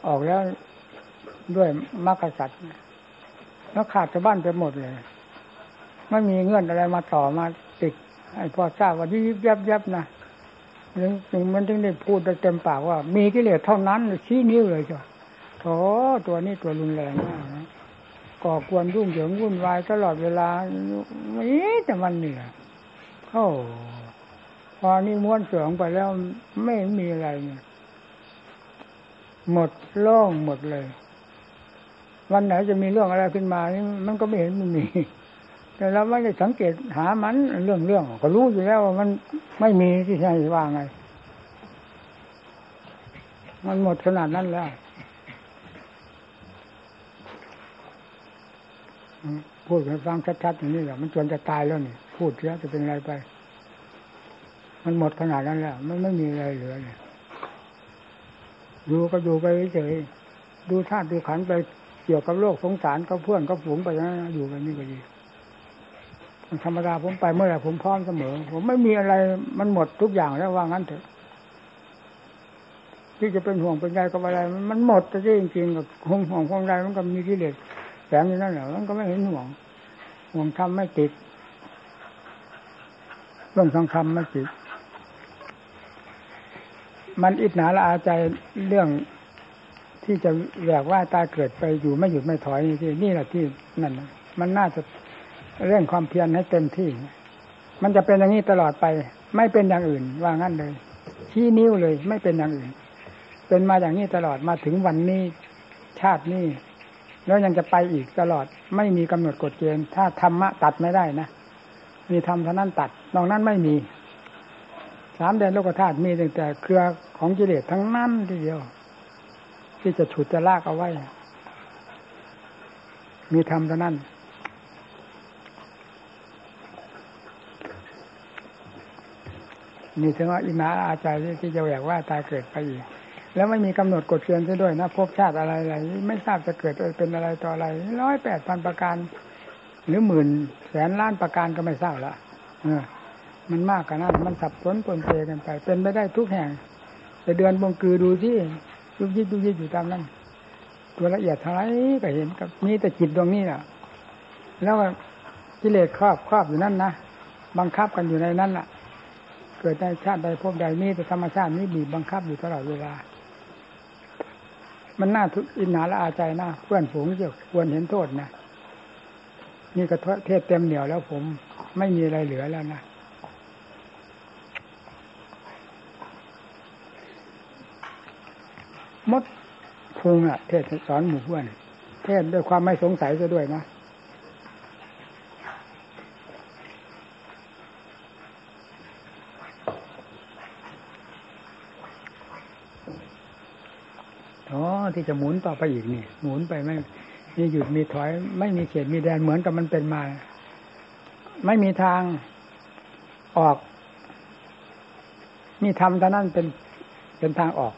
ออกแล้วด้วยมรรคสัตว์แล้วขาดชาวบ้านไปหมดเลย ไม่มีเงื่อนอะไรมาต่อมาติดให้พอทราบว่ายิบยับยับนะถึงถึงมันถึงได้พูดได้เต็มปากว่า มีกิเลสเท่านั้นชี้นิ้วเลยจ้ะโถตัวนี้ตัวรุนแรงมากก่อกวนยุ่งเหยิงวุ่นวายตลอดเวลาไม่แต่มันเหนื่อยโอ้ อนี่ม้วนเสืองไปแล้วไม่มีอะไรเนี่ยหมดโล่งหมดเลย วันไหนจะมีเรื่องอะไรขึ้นมานี่มันก็ไม่เห็นมันมี แต่เราไม่ได้สังเกตหามันเรื่องเรื่องก็รู้อยู่แล้วว่ามันไม่มีที่ใช่ว่าไง มันหมดขนาดนั้นแล้วพูดให้ฟังชัดๆอย่างนี้แหละมันจนจะตายแล้วนี่พูดเสียจะเป็นอะไรไป มันหมดขนาดนั้นแล้ว มันไม่มีอะไรเหลือเลยดูก็ดูไปเฉยๆดูธาตุดูขันไปเกี่ยวกับโลกสงสารกับเพื่อนกับฝูงไปนั้นอยู่กันนี่ก็ดีธรรมดาผมไปเมื่อไหร่ผมพร้อมเสมอ ผมไม่มีอะไรมันหมดทุกอย่างแล้วว่างั้นเถอะ ที่จะเป็นห่วงเป็นใยกับอะไร มันหมดแต่จริงๆกับห่วงห่วงห่วงใยมันก็มีกิเหลสแฝงอยู่นั่นแหละมันก็ไม่เห็นห่วงห่วงทำไม่ติดเรื่องทองคำไม่ติด มันอิจฉาละอาใจเรื่องที่จะแหวกว่าตายเกิดไปอยู่ไม่หยุดไม่ถอยนี่ที่นี่แหละที่นั่นมันน่าจะเรื่องความเพียรให้เต็มที่ มันจะเป็นอย่างนี้ตลอดไป ไม่เป็นอย่างอื่น ว่างั้นเลย ชี้นิ้วเลยไม่เป็นอย่างอื่น เป็นมาอย่างนี้ตลอดมาถึงวันนี้ชาตินี้แล้วยังจะไปอีกตลอด ไม่มีกำหนดกฎเกณฑ์ถ้าธรรมะตัดไม่ได้นะมีธรรมเท่านั้นตัดนอกนั้นไม่มี สามแดนโลกธาตุมีตั้งแต่เครือของกิเลสทั้งนั้นทีเดียว ที่จะฉุดจะลากเอาไว้ มีธรรมเท่านั้นมีถึงว่าอินาอาใจที่จะแหวกว่าตายเกิดไปอีก แล้วไม่มีกำหนดกฎเกณฑ์ซะด้วยนะภพชาติอะไรอะไรไม่ทราบจะเกิดเป็นอะไรต่ออะไรร้อยแปดพันประการ หรือหมื่นแสนล้านประการก็ไม่ทราบละเออ มันมากกันนั้นมันสับสนปนเปกันไป เป็นไม่ได้ทุกแห่งแต่เดือนบงคือดูที่ยุบยิบยุบยิบอยู่ตามนั้น ตัวละเอียดเท่าไรก็เห็นกับนี่แต่จิตดวงนี้แหละแล้วกิเลสครอบครอบอยู่นั่นนะบังคับกันอยู่ในนั้นแหละเกิดในชาติใดพบใดนี่แต่ธรรมชาตินี้บีบบังคับอยู่ตลอดเวลา มันน่าทุกอินหนาละอาใจนะเพื่อนฝูงจะควรเห็นโทษนะนี่ก็เทศเต็มเหนียวแล้วผมไม่มีอะไรเหลือแล้วนะ มดพุงอะ เทศสอนหมู่เพื่อนเทศด้วยความไม่สงสัยซะด้วยนะอ๋อที่จะหมุนต่อไปอีกนี่ หมุนไปไม่มีหยุดมีถอย ไม่มีเขตมีแดนเหมือนกับมันเป็นมา ไม่มีทางออกมีธรรมท่านั้นเป็นเป็นทางออก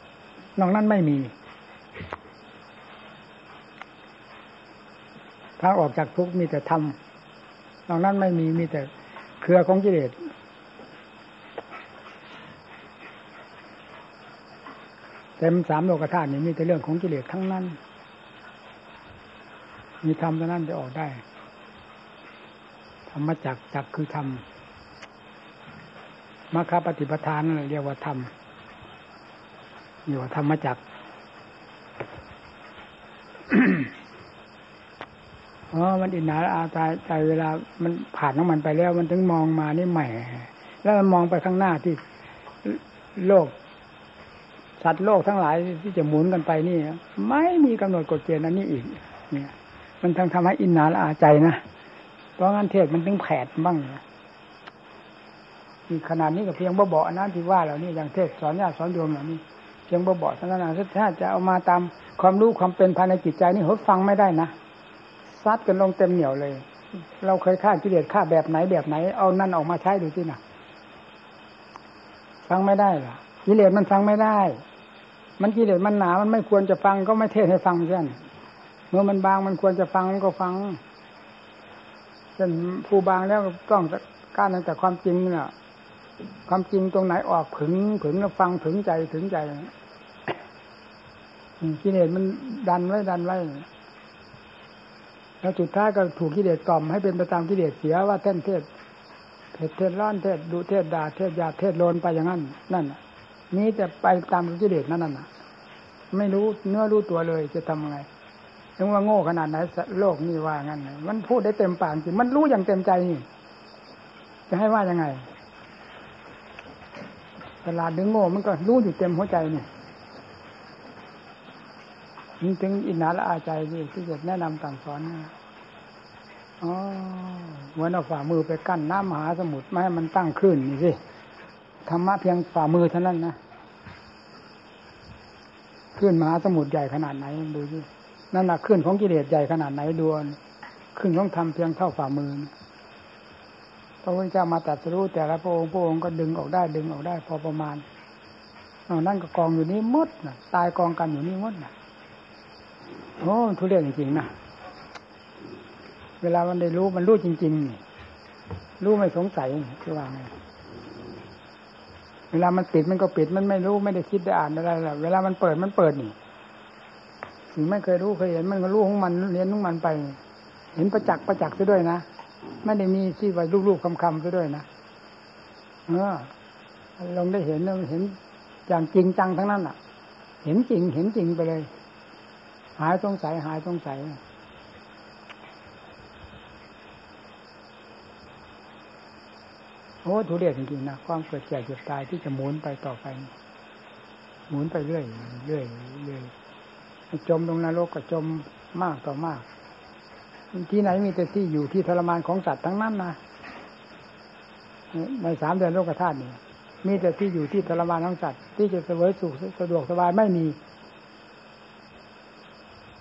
นอกนั้นไม่มี ทางออกจากทุกข์มีแต่ธรรมนอกนั้นไม่มีมีแต่เครือของกิเลสเต็มสามโลกธาตุนี่มีแต่เรื่องของกิเลสทั้งนั้น มีธรรมเท่านั้นจะออกได้ ธรรมจักจักคือธรรมมรรคปฏิปทานนั่นเรียกว่าธรรม เรียกว่ธรรมจักรอ๋อมันอินนาอาตายใจเวลามันผ่านของมันไปแล้ว มันถึงมองมานี่ใหม่ แล้วมันมองไปข้างหน้าที่โลก สัตว์โลกทั้งหลายที่จะหมุนกันไปนี่ ไม่มีกำหนดกฎเกณฑ์อันนี้อีก เนี่ย มันทั้งทำให้อินนาละอาใจนะ เพราะงั้นเทศมันถึงแผดบ้างนี่ขนาดนี้ก็เพียงบ่เบาๆนะที่ว่าเหล่านี้อย่างเทศสอนญาติสอนโยมเหล่านี้ เพียงบ่เบาๆเท่านั้นนะถ้าจะเอามาตามความรู้ความเป็นภายในจิตใจนี่เขาฟังไม่ได้นะซัดกันลงเต็มเหนียวเลย เราเคยฆ่ากิเลสฆ่าแบบไหนแบบไหน เอานั่นออกมาใช้ดูที่น่ะ ฟังไม่ได้หรอกิเลสมันฟังไม่ได้ มันกิเลสมันหนา มันไม่ควรจะฟังก็ไม่เทศให้ฟังเช่นเมื่อมันบางมันควรจะฟังมันก็ฟังเช่นผู้บางแล้วต้องการตั้งแต่ความจริงเนี่ยความจริงตรงไหนออกผึงผึงแล้วฟังถึงใจถึงใจ กิเลสมันดันไว้ดันไว้แล้วสุดท้ายก็ถูกกิเลสกล่อมให้เป็นไปตามกิเลสเสียว่าเทศเทศเทศเทศร้อนเทศดูเทศด่าเทศยาเทศโลนไปอย่างนั้น นั่นนี้จะไปตามกิเลสนั่นน่ะ ไม่รู้เนื้อรู้ตัวเลยจะทำไงถึงว่าโง่ขนาดไหนโลกนี่ว่างั้นมันพูดได้เต็มปากจริงมันรู้อย่างเต็มใจนี่ จะให้ว่ายังไงตลาดดึงโง่มันก็รู้อยู่เต็มหัวใจนี่ นี่ถึงอินนาละอาใจที่ที่จะแนะนำต่างสอนนะอ๋อเหมือนเอาฝ่ามือไปกั้นน้ำมหาสมุทรไม่ให้มันตั้งขึ้นนี่สิธรรมะเพียงฝ่ามือเท่านั้นนะขึ้นมหาสมุทรใหญ่ขนาดไหนดูสินั่นแหะขึ้นของกิเลสใหญ่ขนาดไหนดวนขึ้นของธรรมเพียงเท่าฝ่ามือพระพุทธเจ้ามาตัดสู้แต่ละพระองค์พระองค์ก็ดึงออกได้ดึงออกได้พอประมาณนั่นก็กองอยู่นี้มดนะตายกองกันอยู่นี่มดนะ โอ้ทุเรศจริงๆนะเวลามันได้รู้มันรู้จริงๆรู้ไม่สงสัยคือว่าไงเวลามันปิดมันก็ปิดมันไม่รู้ไม่ได้คิดได้อ่านอะไรหรอกเวลามันเปิดมันเปิดนี่สิ่งไม่เคยรู้เคยเห็นมันก็รู้ของมันเรียนของมันไป เห็นประจักษ์ประจักษ์ซะด้วยนะไม่ได้มีที่ไว้ลูกๆคำๆซะด้วยนะเออลองได้เห็นเห็นอย่างจริงจังทั้งนั้นอะ เห็นจริงเห็นจริงไปเลย หายสงสัยหายสงสัยโอ้ทุเรศจริงๆนะความเกิดแก่เจ็บตายที่จะหมุนไปต่อไปหมุนไปเรื่อยเรื่อยเรื่อยจมลงนรกก็จมมากต่อมาก ที่ไหนมีแต่ที่อยู่ที่ทรมานของสัตว์ทั้งนั้นนะในสามเดือนโลกธาตุนี่มีแต่ที่อยู่ที่ทรมานของสัตว์ที่จะเสวยสุขสะดวกสบายไม่มี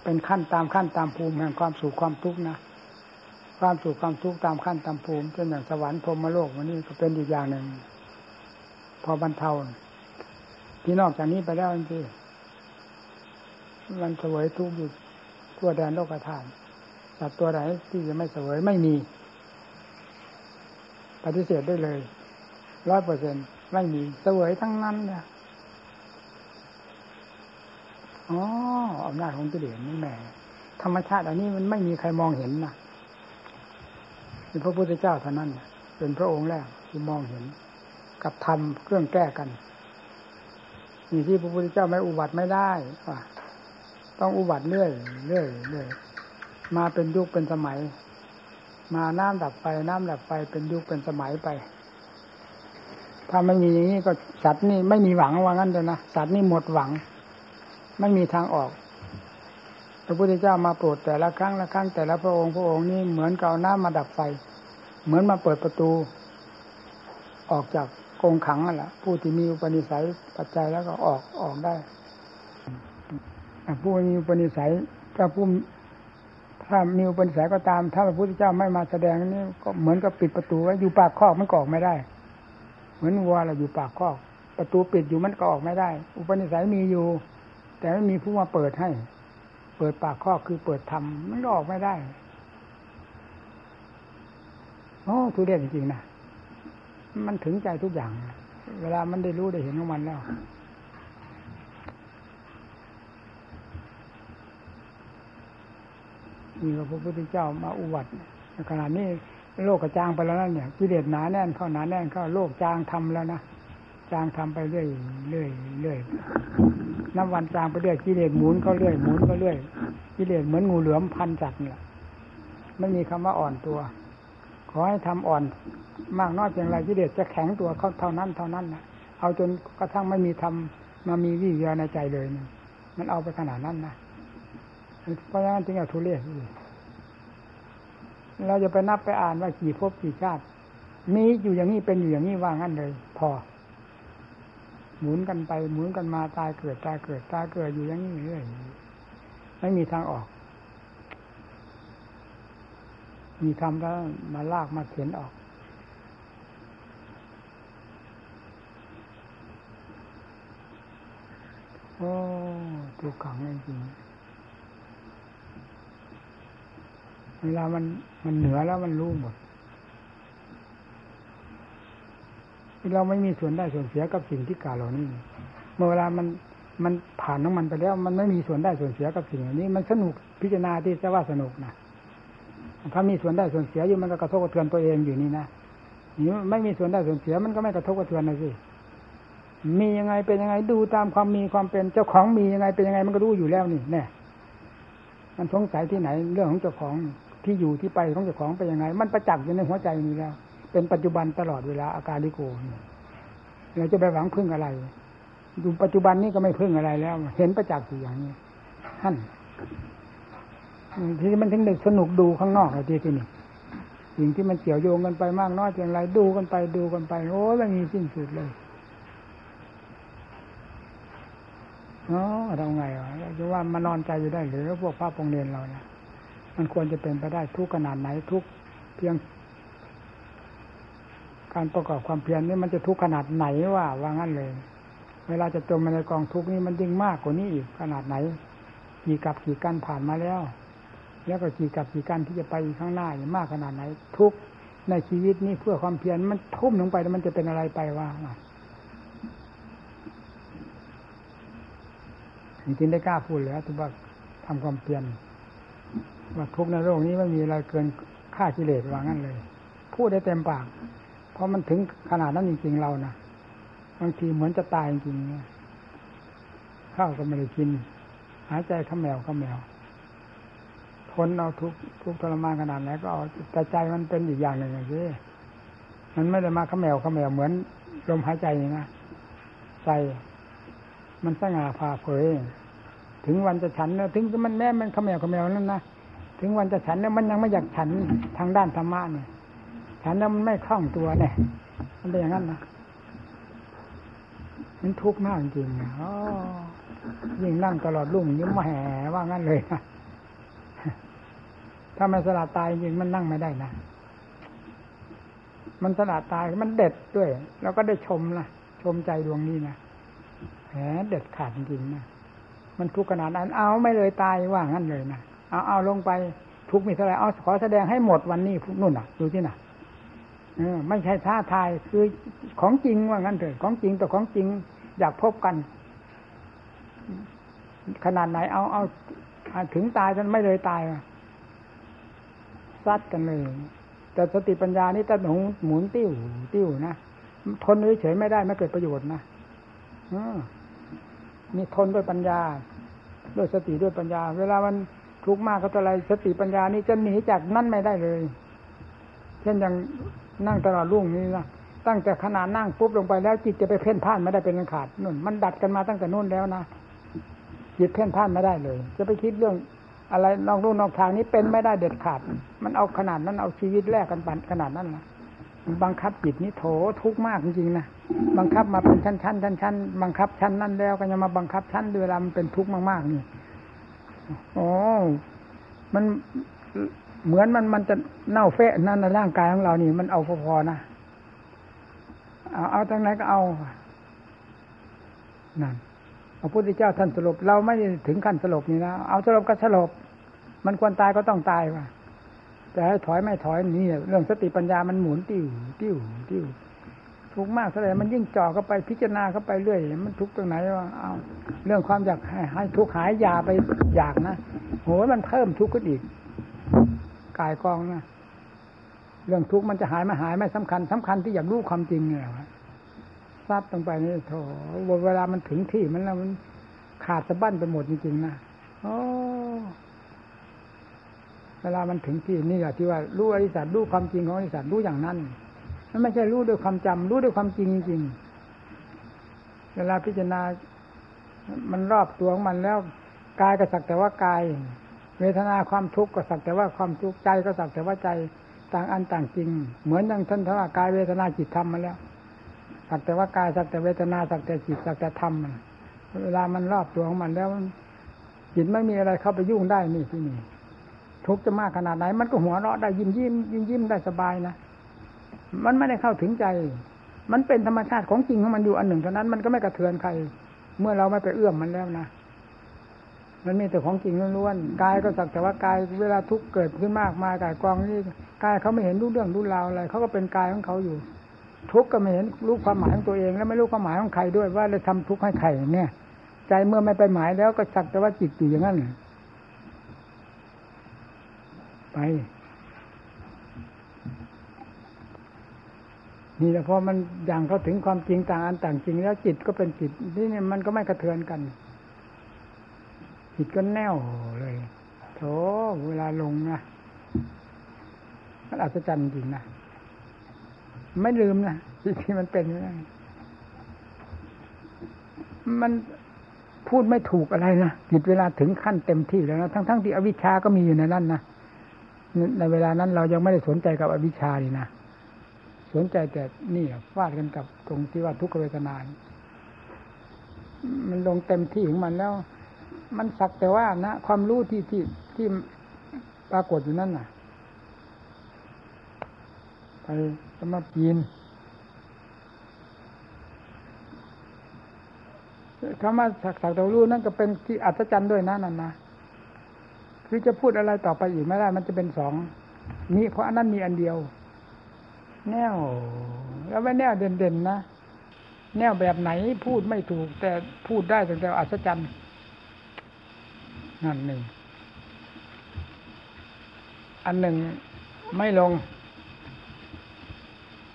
เป็นขั้นตามขั้นตามภูมิแห่งความสุขความทุกข์นะความสุขความทุกข์ตามขั้นตามภูมิเช่นอย่างสวรรค์พรมโลกวันนี้ก็เป็นอีกอย่างหนึ่ง พอบรรเทาที่นอกจากนี้ไปแล้วจริงมันเสวยทุกข์อยู่ทั่วแดนโลกธาตุสัตว์ตัวไหนที่จะไม่เสวยไม่มี ปฏิเสธได้เลยร้อยเปอร์เซ็นไม่มีเสวยทั้งนั้นเนี่ย อ๋ออำนาจของกิเลสนี่แหมธรรมชาติอันนี้มันไม่มีใครมองเห็นนะเป็นพระพุทธเจ้าเท่านั้นเป็นพระองค์แรกที่มองเห็น กับธรรมเครื่องแก้กันนี่ที่พระพุทธเจ้าไม่อุบัติไม่ได้ว่าต้องอุบัติเรื่อยเรื่อยเรื่อยมาเป็นยุคเป็นสมัย มาน้ำดับไปน้ำดับไปเป็นยุคเป็นสมัยไป ถ้าไม่มีอย่างนี้ก็สัตว์นี่ไม่มีหวังว่างั้นเลยนะสัตว์นี่หมดหวัง ไม่มีทางออก พระพุทธเจ้ามาโปรดแต่ละครั้งละครั้งแต่ละพระองค์พระองค์นี่เหมือนกับน้ำมาดับไฟ เหมือนมาเปิดประตู ออกจากกรงขังนั่นแหละผู้ที่มีอุปนิสัยปัจจัยแล้วก็ออกออกได้ผู้มีอุปนิสัยถ้าผู้ถ้ามีอุปนิสัยก็ตาม ถ้าพระพุทธเจ้าไม่มาแสดงนี่ก็เหมือนกับปิดประตูไว้อยู่ปากคอกมันก็ออกไม่ได้ เหมือนวัวเราอยู่ปากคอก ประตูปิดอยู่มันก็ออกไม่ได้ อุปนิสัยมีอยู่ แต่ไม่มีผู้มาเปิดให้ เปิดปากคอคือเปิดทำมันก็ออกไม่ได้โอ้ทุเรศจริงๆนะมันถึงใจทุกอย่าง เวลามันได้รู้ได้เห็นของมันแล้วมีพระพุทธเจ้ามาอุบัติขนาดนี้โลกกระจางไปแล้วนั่นเนี่ยกิเลสหนาแน่นเข้าหนาแน่นเข้าโลกจางทำแล้วนะ จางทำไปเรื่อยเรื่อยเรื่อยน้ำวันจางไปเรื่อยกิเลสหมุนเขาเรื่อยหมุนเขาเรื่อยกิเลสเหมือนงูเหลือมพันจัดเนี่ยไม่มีคำว่าอ่อนตัว ขอให้ทำอ่อน มากน้อยเพียงไรกิเลสจะแข็งตัวเขาเท่านั้น เท่านั้นนะเอาจนกระทั่งไม่มีทำมามีวิญญาณในใจเลยนมันเอาไปขนาดนั้นนะเพราะฉะนั้นจึงเอาทุเรศเราจะไปนับไปอ่านว่ากี่ภพกี่ชาติ มีอยู่อย่างนี้เป็นอยู่อย่างนี้ว่างั้นเลย พอ หมุนกันไปหมุนกันมาตายเกิดตายเกิดตายเกิดอยู่อย่างนี้เรื่อยไม่มีทางออก มีทำแล้วมาลากมาเขียนออก โอ้ทุกขังจริงเวลามันมันเหนือแล้วมันรู้หมด เราไม่มีส่วนได้ส่วนเสียกับสิ่งที่กล่าวเหล่านี้ เมื่อเวลามันมันผ่านน้ำมันไปแล้ว มันไม่มีส่วนได้ส่วนเสียกับสิ่งเหล่านี้ มันสนุกพิจารณาที่จะว่าสนุกนะถ้ามีส่วนได้ส่วนเสียอยู่มันก็กระทบกระเทือนตัวเองอยู่นี่นะนี่ไม่มีส่วนได้ส่วนเสียมันก็ไม่กระทบกระเทือนเลยสิมียังไงเป็นยังไงดูตามความมีความเป็นเจ้าของมียังไงเป็นยังไงมันก็รู้อยู่แล้วนี่แน่มันสงสัยที่ไหน เรื่องของเจ้าของที่อยู่ที่ไปของเจ้าของเป็นยังไง มันประจักษ์อยู่ในหัวใจนี้แล้ว เป็นปัจจุบันตลอดเวลาอาการลิโกเราจะไปหวังพึ่งอะไรดูปัจจุบันนี้ก็ไม่พึ่งอะไรแล้ว เห็นประจักษ์อยู่อย่างนี้ท่านที่มันถึงเด็กสนุกดูข้างนอกอะไรที่นี่สิ่งที่มันเกี่ยวโยงกันไปมากน้อยเพียงไรดูกันไปดูกันไปโอ้ไม่มีสิ้นสุดเลยเอ๋อทำไงอะจะว่ามานอนใจอยู่ได้หรือพวกพระปงเรียนเราเนี่ยมันควรจะเป็นไปได้ทุกขนาดไหนทุกเพียง การประกอบความเพียรนี่มันจะทุกข์ขนาดไหนว่าว่างั้นเลย เวลาจะจมในกองทุกข์นี้มันยิ่งมากกว่านี้อีกขนาดไหน กี่กับกี่กันผ่านมาแล้ว แล้วก็กี่กับกี่กันที่จะไปข้างหน้าอย่างมากขนาดไหน ทุกในชีวิตนี้เพื่อความเพียรมันทุ่มลงไปแล้วมันจะเป็นอะไรไปว่าจริงๆได้กล้าพูดแล้วถือว่าทำความเพียรว่าทุกในโลกนี้ไม่มีอะไรเกินค่ากิเลสว่างั้นเลย พูดได้เต็มปาก เพราะมันถึงขนาดนั้นจริงๆเรานะบางทีเหมือนจะตายจริงๆเนี่ยข้าวก็ไม่ได้กิน หายใจข้าแมวข้าแมวทนเอาทุกทุกทรมานขนาดไหนก็เอาแต่ใจมันเป็นอีกอย่างหนึ่งอย่างนี้มันไม่ได้มาเขมวเขมวเหมือนลมหายใจนี่นะใจมันสง่าผ่าเผย ถึงวันจะฉันแล้วถึงมันแม้มันเขมวเขมวนั่นนะถึงวันจะฉันแล้วมันยังไม่อยากฉันทางด้านธรรมะเนี่ย ฉันแล้วมันไม่คล่องตัวเนี่ย มันเป็นอย่างนั้นนะมันทุกข์มากจริงๆนะอ๋อยิ่งนั่งตลอดรุ่งยิ่มาแห่ว่างั้นเลยนะถ้าไม่สละตายจริงมันนั่งไม่ได้นะ มันสละตายมันเด็ดด้วย แล้วก็ได้ชมนะชมใจดวงนี้นะแหมเด็ดขาดจริงๆนะมันทุกข์ขนาดนั้น เอาไม่เลยตายว่างั้นเลยนะเอาเอาลงไปทุกข์มีเท่าไรเอาขอแสดงให้หมดวันนี้นู่นน่ะ ดูที่น่ะ ไม่ใช่ท้าทายคือของจริงว่างั้นเถอะของจริงต่อของจริง อยากพบกัน ขนาดไหนเอาเอาถึงตายจนไม่เลยตายซัดกันเลย แต่สติปัญญานี่ถ้าหนุหมุนติ้วติ้วนะทนเฉยไม่ได้ไม่เกิดประโยชน์นะนี่ทนด้วยปัญญา ด้วยสติด้วยปัญญา เวลามันทุกข์มากก็เท่าไรสติปัญญานี่จะหนีจากนั่นไม่ได้เลย เช่นอย่าง นั่งตลอดรุ่งนี้นะตั้งแต่ขนาดนั่งปุ๊บลงไปแล้ว จิตจะไปเพ่นพ่านไม่ได้เป็นขาดนุ่น มันดัดกันมาตั้งแต่นู่นแล้วนะจิตเพ่นพ่านไม่ได้เลย จะไปคิดเรื่องอะไรนอกรูนอกทางนี้เป็นไม่ได้เด็ดขาด มันเอาขนาดนั้นเอาชีวิตแลกกันปันขนาดนั้นนะบังคับจิตนี้โถทุกข์มากจริงๆนะบังคับมาเป็นชั้นชั้นชั้นชั้นบังคับชั้นนั้นแล้วก็ยังมาบังคับชั้นเวลามันเป็นทุกข์มากๆนี่โอ้มัน เหมือนมันมันจะเน่าเฟะนั่นในร่างกายของเรานี่ มันเอาพอๆนะเอาเอาทั้งไหนก็เอานั่นพระพุทธเจ้าท่านสลบ เราไม่ถึงขั้นสลบนี่นะเอาสลบก็สลบ มันควรตายก็ต้องตายว่ะแต่ให้ถอยไม่ถอยนี่เรื่องสติปัญญามันหมุนติ้วติ้วติ้วทุกมากเท่าไหร่มันยิ่งจ่อเข้าไปพิจารณาเข้าไปเรื่อย มันทุกตรงไหนวะเอาเรื่องความอยากห้ให้ทุกหายยาไปอยากนะโหมันเพิ่มทุกข์ขึ้นอีก กายกองนะเรื่องทุกข์มันจะหายไม่หายไม่สำคัญสำคัญที่อยากรู้ความจริงเนี่ยวาบตรงไปนี่โถเวลามันถึงที่มันแล้วมันขาดสะบั้นไปหมดจริงๆนะโอ้เวลามันถึงที่นี่แหละที่ว่ารู้อริสัตรู้ความจริงของอริสัตรู้อย่างนั้นมันไม่ใช่รู้ด้วยความจำรู้ด้วยความจริงจริงเวลาพิจารณา มันรอบตัวของมันแล้วกายก็สักแต่ว่ากาย เวทนาความทุกข์ก็สักแต่ว่าความทุกข์ใจก็สักแต่ว่าใจต่างอันต่างจริง เหมือนอย่างท่านท่ากายเวทนาจิตธรรมมาแล้วสักแต่ว่ากายสักแต่เวทนาสักแต่จิตสักแต่ธรรมเวลามันรอบตัวของมันแล้วจิตไม่มีอะไรเข้าไปยุ่งได้นี่ที่นี่ทุกข์จะมากขนาดไหน มันก็หัวเราะได้ยิ้มยิ้มยิ้มยิ้มได้สบายนะมันไม่ได้เข้าถึงใจ มันเป็นธรรมชาติของจริงของมันอยู่อันหนึ่งเท่านั้นมันก็ไม่กระเทือนใคร เมื่อเราไม่ไปเอื้อมมันแล้วนะ มันมีแต่ของจริงล้วนๆกายก็สักแต่ว่ากายเวลาทุกข์เกิดขึ้นมากมายกายกองนี่กายเขาไม่เห็นรู้เรื่องรู้ราวอะไรเขาก็เป็นกายของเขาอยู่ ทุกข์ก็ไม่เห็นรู้ความหมายของตัวเองแล้วไม่รู้ความหมายของใครด้วยว่าเลยทำทุกข์ให้ใครเนี่ย ใจเมื่อไม่ไปหมายแล้วก็สักแต่ว่าจิตอยู่อย่างนั้นไปนี่แหละพอมันอย่างเขาถึงความจริงต่างอันต่างจริงแล้วจิตก็เป็นจิตนี่เนี่ยมันก็ไม่กระเทือนกัน จิตก็แน่วเลยโถเวลาลงนะมันอัศจรรย์จริงนะไม่ลืมนะที่มันเป็นมันพูดไม่ถูกอะไรนะจิตเวลาถึงขั้นเต็มที่แล้วนะทั้งๆทที่อวิชชาก็มีอยู่ในนั้นนะในเวลานั้นเรายังไม่ได้สนใจกับอวิชชานี่นะสนใจแต่นี่ฟาดกันกับตรงที่ว่าทุกขเวทนา มันลงเต็มที่ของมันแล้ว มันสักแต่ว่านะ ความรู้ที่ที่ที่ปรากฏอยู่นั่นน่ะไปสมาปีนคำว่าสักสักแต่รู้นั่นก็เป็นที่อัศจรรย์ด้วยนะนั่นนะคือจะพูดอะไรต่อไปอีกไม่ได้ มันจะเป็นสองนี่เพราะอันนั้นมีอันเดียว แนว แล้วไม่แนวเด่นๆนะแนวแบบไหนพูดไม่ถูก แต่พูดได้แต่แต่อัศจรรย์ นั่นหนึ่ง อันหนึ่งไม่ลง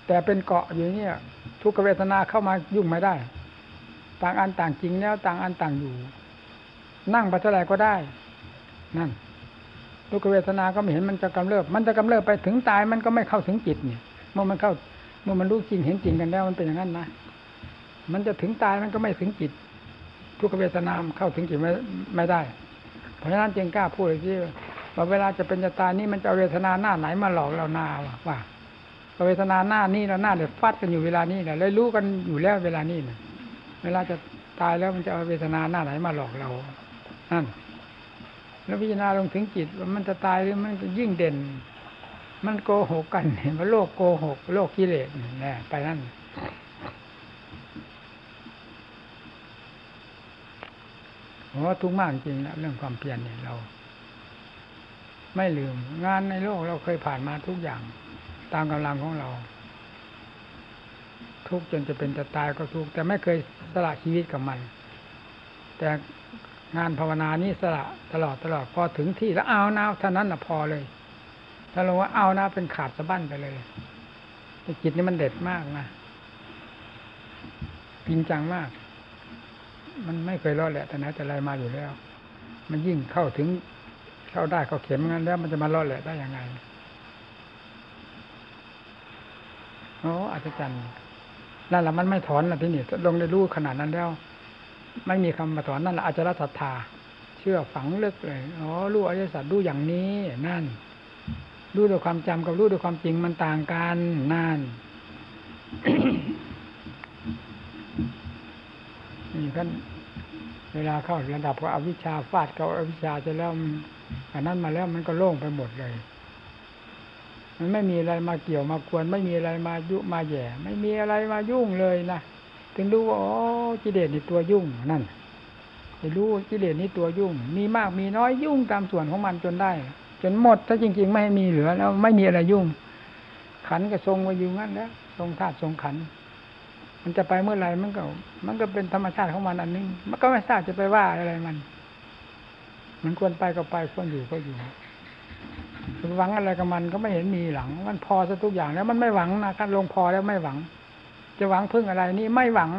แต่เป็นเกาะอยู่เนี่ย ทุกเวทนาเข้ามายุ่งไม่ได้ ต่างอันต่างจริงแล้วต่างอันต่างอยู่ นั่งไปเท่าไหร่ก็ได้ นั่นทุกเวทนาก็ไม่เห็นมันจะกำเริบ มันจะกำเริบไปถึงตายมันก็ไม่เข้าถึงจิตเนี่ยเมื่อมันเข้าเมื่อมันรู้จริงเห็นจริงกันแล้วมันเป็นอย่างนั้นนะมันจะถึงตายมันก็ไม่ถึงจิต ทุกเวทนามเข้าถึงจิตไม่ไม่ได้ เพราะฉะนั้นจึงกล้าพูดที่ว่าเวลาจะเป็นจะตายนี่มันจะเวทนาหน้าไหนมาหลอกเราหน้าว่าว่าเวทนาหน้านี่เราหน้าเดือดฟัดกันอยู่เวลานี้แหละเลยรู้กันอยู่แล้วเวลานี้นะเวลาจะตายแล้วมันจะเอาเวทนาหน้าไหนมาหลอกเรานั่นแล้วพิจารณาลงถึงจิตว่ามันจะตายหรือมันจะยิ่งเด่น มันโกหกกันเห็นว่าโลกโกหก โลกกิเลสนี่ไปนั่น โอ้ทุกข์มากจริงนะเรื่องความเพียรเนี่ยเรา ไม่ลืม งานในโลกเราเคยผ่านมาทุกอย่าง ตามกำลังของเรา ทุกจนจะเป็นจะตายก็ทุกแต่ไม่เคยสละชีวิตกับมัน แต่งานภาวนานี้สละตลอดตลอดพอถึงที่แล้วเอานะเท่านั้นนะพอเลยถ้าเราว่าเอานะเป็นขาดสะบั้นไปเลยจิตนี่มันเด็ดมากนะจริงจังมาก มันไม่เคยรอดแหละแต่ไหนแต่ไรมาอยู่แล้ว มันยิ่งเข้าถึงเข้าได้เข้าเข็มงั้นแล้ว มันจะมารอดแหละได้ยังไงโอ้อัศจรรย์นั่นแหละมันไม่ถอนละที่นี่ลงได้รู้ขนาดนั้นแล้ว ไม่มีคำมาถอนนั่นแหละอาจจะรัศรัทธา เชื่อฝังลึกเลยอ๋อรู้อริยสัจรู้อย่างนี้นั่นรู้ด้วยความจำกับรู้ด้วยความจริงมันต่างกันนั่นนี่กัน เวลาเข้าระดับว่าอวิชชาฟาดเขาอวิชชาจะแล้วอันนั้นมาแล้วมันก็โล่งไปหมดเลย มันไม่มีอะไรมาเกี่ยวมากวน ไม่มีอะไรมายุมาแย่ ไม่มีอะไรมายุ่งเลยนะถึงรู้ว่าอ๋อกิเลสนี่ตัวยุ่งนั่นจะรู้กิเลสนี่ตัวยุ่ง มีมากมีน้อยยุ่งตามส่วนของมันจนได้ จนหมดถ้าจริง ๆ ไม่มีเหลือแล้วไม่มีอะไรยุ่ง ขันก็ทรงไว้อยู่งั้นแล้วทรงธาตุทรงขัน มันจะไปเมื่อไหร่มันก็ มันก็เป็นธรรมชาติของมันอันนึงมันก็ไม่ทราบจะไปว่าอะไรมัน มันควรไปก็ไปควรอยู่ก็อยู่หวังอะไรกับมันก็ไม่เห็นมีหลัง มันพอซะทุกอย่างแล้วมันไม่หวังนะการลงพอแล้วไม่หวัง จะหวังพึ่งอะไรนี่ไม่หวัง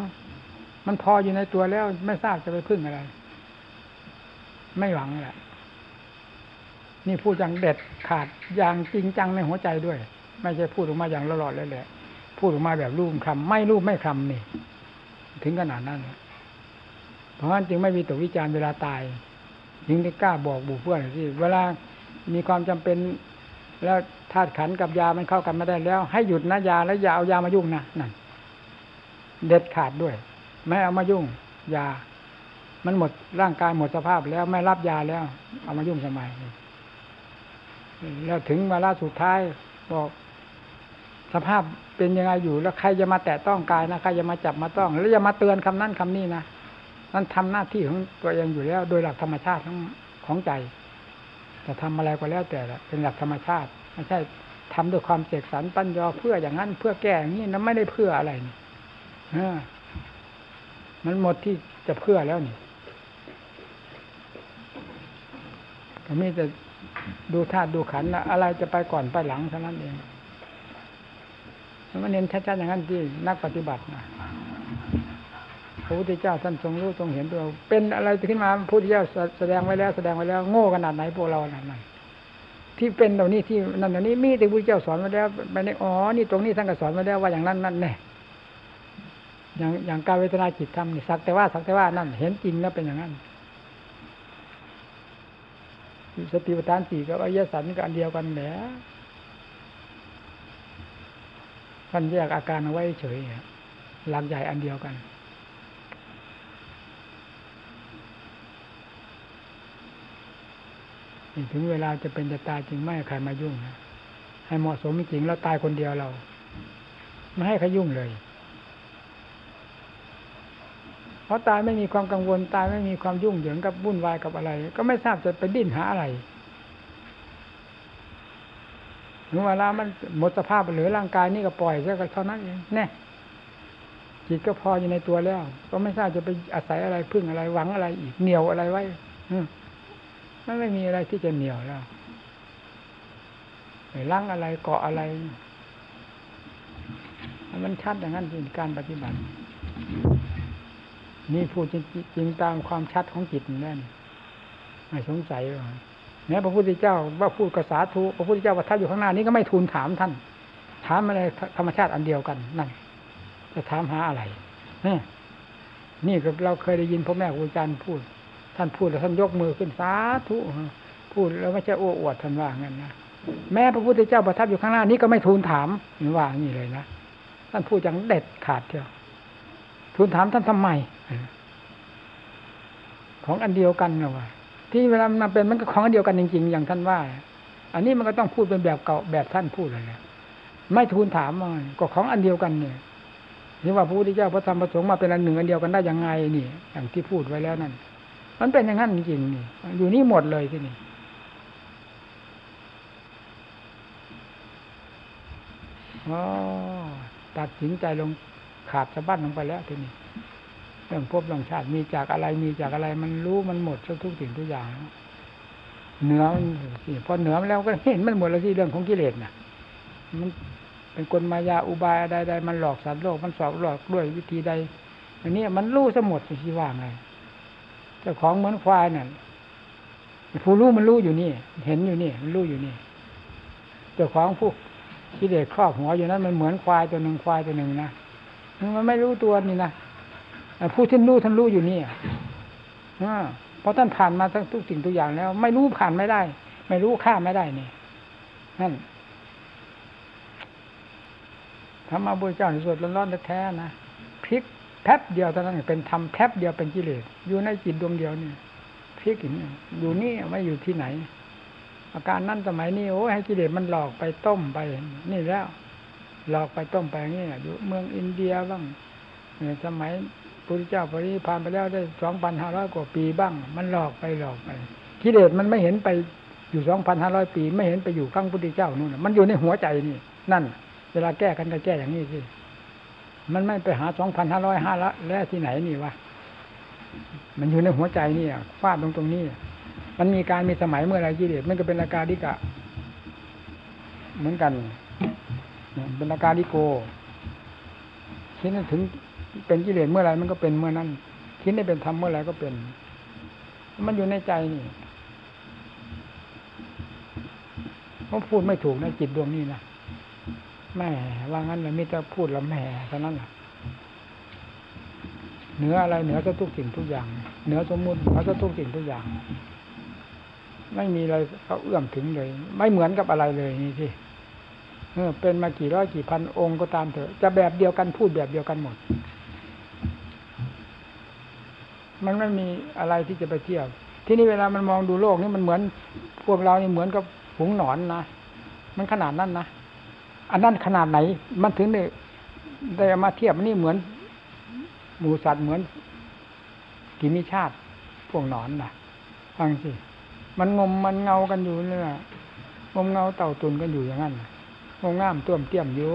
มันพออยู่ในตัวแล้วไม่ทราบจะไปพึ่งอะไร ไม่หวังแหละนี่พูดอย่างเด็ดขาดอย่างจริงจังในหัวใจด้วย ไม่ใช่พูดออกมาอย่างหลอดๆเลยแหละ พูดออกมาแบบรูปคำไม่รูปไม่คำนี่ ถึงขนาดนั้นเพราะฉะนั้นจึงไม่มีตัววิจารณ์เวลาตายยิงได้กล้าบอกบุเพื่อนที่เวลามีความจำเป็น แล้วธาตุขันกับยามันเข้ากันไม่ได้แล้ว ให้หยุดนะยาแล้วอย่าเอายามายุ่งนะนั่นเด็ดขาดด้วย ไม่เอามายุ่ง ยา มันหมดร่างกายหมดสภาพแล้วไม่รับยาแล้ว เอามายุ่งทำไมแล้วถึงเวลาสุดท้ายบอก สภาพเป็นยังไงอยู่แล้วใครจะมาแตะต้องกายนะใครจะมาจับมาต้อง แล้วจะมาเตือนคำนั้นคำนี้นะนั่นทำหน้าที่ของตัวเองอยู่แล้ว โดยหลักธรรมชาติของของใจแต่ทำอะไรก็แล้วแต่ละเป็นหลักธรรมชาติไม่ใช่ทำด้วยความเสกสรรปัญญาเพื่ออย่างนั้นเพื่อแก้อย่างนี้นะไม่ได้เพื่ออะไรนี่มันหมดที่จะเพื่อแล้วนี่ก็มีแต่ดูธาตุดูขันอะไรจะไปก่อนไปหลังเท่านั้นเอง มันเน้นชัดๆอย่างนั้นที่นักปฏิบัตินะพระพุทธเจ้าท่านทรงรู้ทรงเห็นตัวเป็นอะไรขึ้นมาพระพุทธเจ้าแสดงไว้แล้วแสดงไว้แล้วโง่ขนาดไหนพวกเราขนาดนั้นที่เป็นเหล่านี้ที่นั่นเหล่านี้มีแต่พระพุทธเจ้าสอนไว้แล้วไปในอ๋อนี่ตรงนี้ท่านก็สอนไว้แล้วว่าอย่างนั้นนั่นแน่อย่างอย่างการเวทนาจิตทำนี่สักแต่ว่าสักแต่ว่านั่นเห็นจริงแล้วเป็นอย่างนั้นสติปัฏฐานสี่กับอริยสัจนี่ก็อันเดียวกันแหละ ท่านแยกอาการเอาไว้เฉยหลักใหญ่อันเดียวกัน ถึงเวลาจะเป็นจะตายจริงไม่ใใครมายุ่งนะให้เหมาะสมจริงแล้วตายคนเดียวเรา ไม่ให้ใครยุ่งเลย เพราะตายไม่มีความกังวลตายไม่มีความยุ่งเหยิงกับวุ่นวายกับอะไร ก็ไม่ทราบจะไปดิ้นหาอะไร ถึงเวลามันหมดสภาพเหลือร่างกายนี่ก็ปล่อยซะก็เท่านั้นเองแน่จิตก็พออยู่ในตัวแล้ว ก็ไม่ทราบจะไปอาศัยอะไรพึ่งอะไรหวังอะไรอีกเหนียวอะไรไว้มันไม่มีอะไรที่จะเหนียวแล้วไปล้างอะไรเกาะอะไร มันชัดอย่างนั้นจริงการปฏิบัติ นี่พูดจริงตามความชัดของจิตนั่นไม่สงสัยหรอก แม้พระพุทธเจ้าว่าพูดกษาทูพระพุทธเจ้าว่าท่านอยู่ข้างหน้านี้ก็ไม่ทูลถามท่าน ถามอะไรธรรมชาติอันเดียวกันนั่นจะถามหาอะไรนี่เราเคยได้ยินพ่อแม่ครูอาจารย์พูด ท่านพูดแล้วท่านยกมือขึ้นสาธุพูดแล้วไม่ใช่โอ้อวดท่านว่างั้นนะแม้พระพุทธเจ้าประทับอยู่ข้างหน้านี้ก็ไม่ทูลถามว่าอย่างี้เลยนะท่านพูดอย่างเด็ดขาดเดียวทูลถามท่านทำไมของอันเดียวกันนะว่า ที่เวลามันเป็นมันก็ของเดียวกันจริง ๆ อย่างท่านว่า อันนี้มันก็ต้องพูดเป็นแบบเก่าแบบท่านพูดเลยนะไม่ทูลถามมันก็ของอันเดียวกันเนี่ยนี่ว่าพระพุทธเจ้าพระธรรมพระสงฆ์มาเป็นอันหนึ่งอันเดียวกันได้ยังไงนี่ อย่างที่พูดไว้แล้วนั่นมันเป็นอย่างนั้นจริงๆนี่อยู่นี่หมดเลยที่นี่อ๋อตัดสินใจลงขาดสะบั้นลงไปแล้วทีนี้ รื่องภพเรื่องชาติมีจากอะไรมีจากอะไร มันรู้มันหมดทุกสิ่งทุกอย่างเหนือสิพอเหนือมแล้วก็เห็นมันหมดแล้วที่เรื่องของกิเลสน่ะมันเป็นกลมายาอุบายใดๆมันหลอกสัตว์โลกมันสอบหลอกด้วยวิธีใดอันนี้มันรู้สมดสิว่าไงเจ้าของเหมือนควายนั่นผู้รู้มันรู้อยู่นี่ เห็นอยู่นี่มันรู้อยู่นี่เจ้าของผู้กิเลสครอบหัวอยู่นั้นมันเหมือนควายตัวหนึ่งควายตัวหนึ่งนะมันไม่รู้ตัวนี่นะ ผู้ที่รู้ท่านรู้อยู่นี่เพราะท่านผ่านมาทั้งทุกสิ่งทุกอย่างแล้ว ไม่รู้ผ่านไม่ได้ ไม่รู้ข้ามไม่ได้นี่นั่นธรรมะบุญเจ้าสวดร้อนๆแท้ๆนะพลิกแป๊บเดียวเท่านั้นเป็นธรรมแป๊บเดียวเป็นกิเลสอยู่ในจิตดวงเดียวนี่พลิกอยู่นี่ไม่อยู่ที่ไหน อาการนั้นสมัยนี้โอ้ให้กิเลสมันหลอกไปต้มไปนี่แล้ว หลอกไปต้มไปอย่างนี้อยู่เมืองอินเดียบ้างสมัย พุทธเจ้าปรินิพานไปแล้วได้สองพันห้าร้อยกว่าปีบ้าง มันหลอกไปหลอกไปกิเลสมันไม่เห็นไปอยู่สองพันห้าร้อยปี ไม่เห็นไปอยู่ข้างพุทธเจ้านู่นมันอยู่ในหัวใจนี่ นั่น เวลาแก้กันก็แก้อย่างนี้สิมันไม่ไปหาสองพันห้าร้อยห้าละแล้วที่ไหนนี่วะมันอยู่ในหัวใจนี่ฟาดตรงตรงนี้ มันมีการมีสมัยเมื่อไรกิเลสมันก็เป็นอาการดิกะ เหมือนกันเป็นอาการดิโกคิดนั้นถึง เป็นกิเลสเมื่อไรมันก็เป็นเมื่อนั้น คิดได้เป็นธรรมเมื่อไรก็เป็น มันอยู่ในใจนี่ผมพูดไม่ถูกนะจิตดวงนี้นะแม่ว่างั้นเลยมิจะพูดล้วแม่เท่านั้นแหละเหนืออะไรเหนือจะทุกสิ่งทุกอย่าง เหนือสมมุติเหนือจะทุกสิ่งทุกอย่าง ไม่มีอะไรเขาเอื้อมถึงเลย ไม่เหมือนกับอะไรเลยนี่ที่เป็นมากี่ร้อยกี่พันองค์ก็ตามเถอะ จะแบบเดียวกันพูดแบบเดียวกันหมด มันไม่มีอะไรที่จะไปเทียบ ที่นี่เวลามันมองดูโลกนี่มันเหมือนพวกเรานี่เหมือนกับฝูงหนอนนะ มันขนาดนั้นนะ อันนั้นขนาดไหน มันถึงได้ได้มาเทียบนี่เหมือน หมูสัตว์เหมือนกิมิชาติ พวกหนอนนะฟังสิ มันงมมันเงากันอยู่เนี่ยงมเงาเต่าตุนกันอยู่อย่างนั้นงมง่ามต้วมเตี้ยมอยู่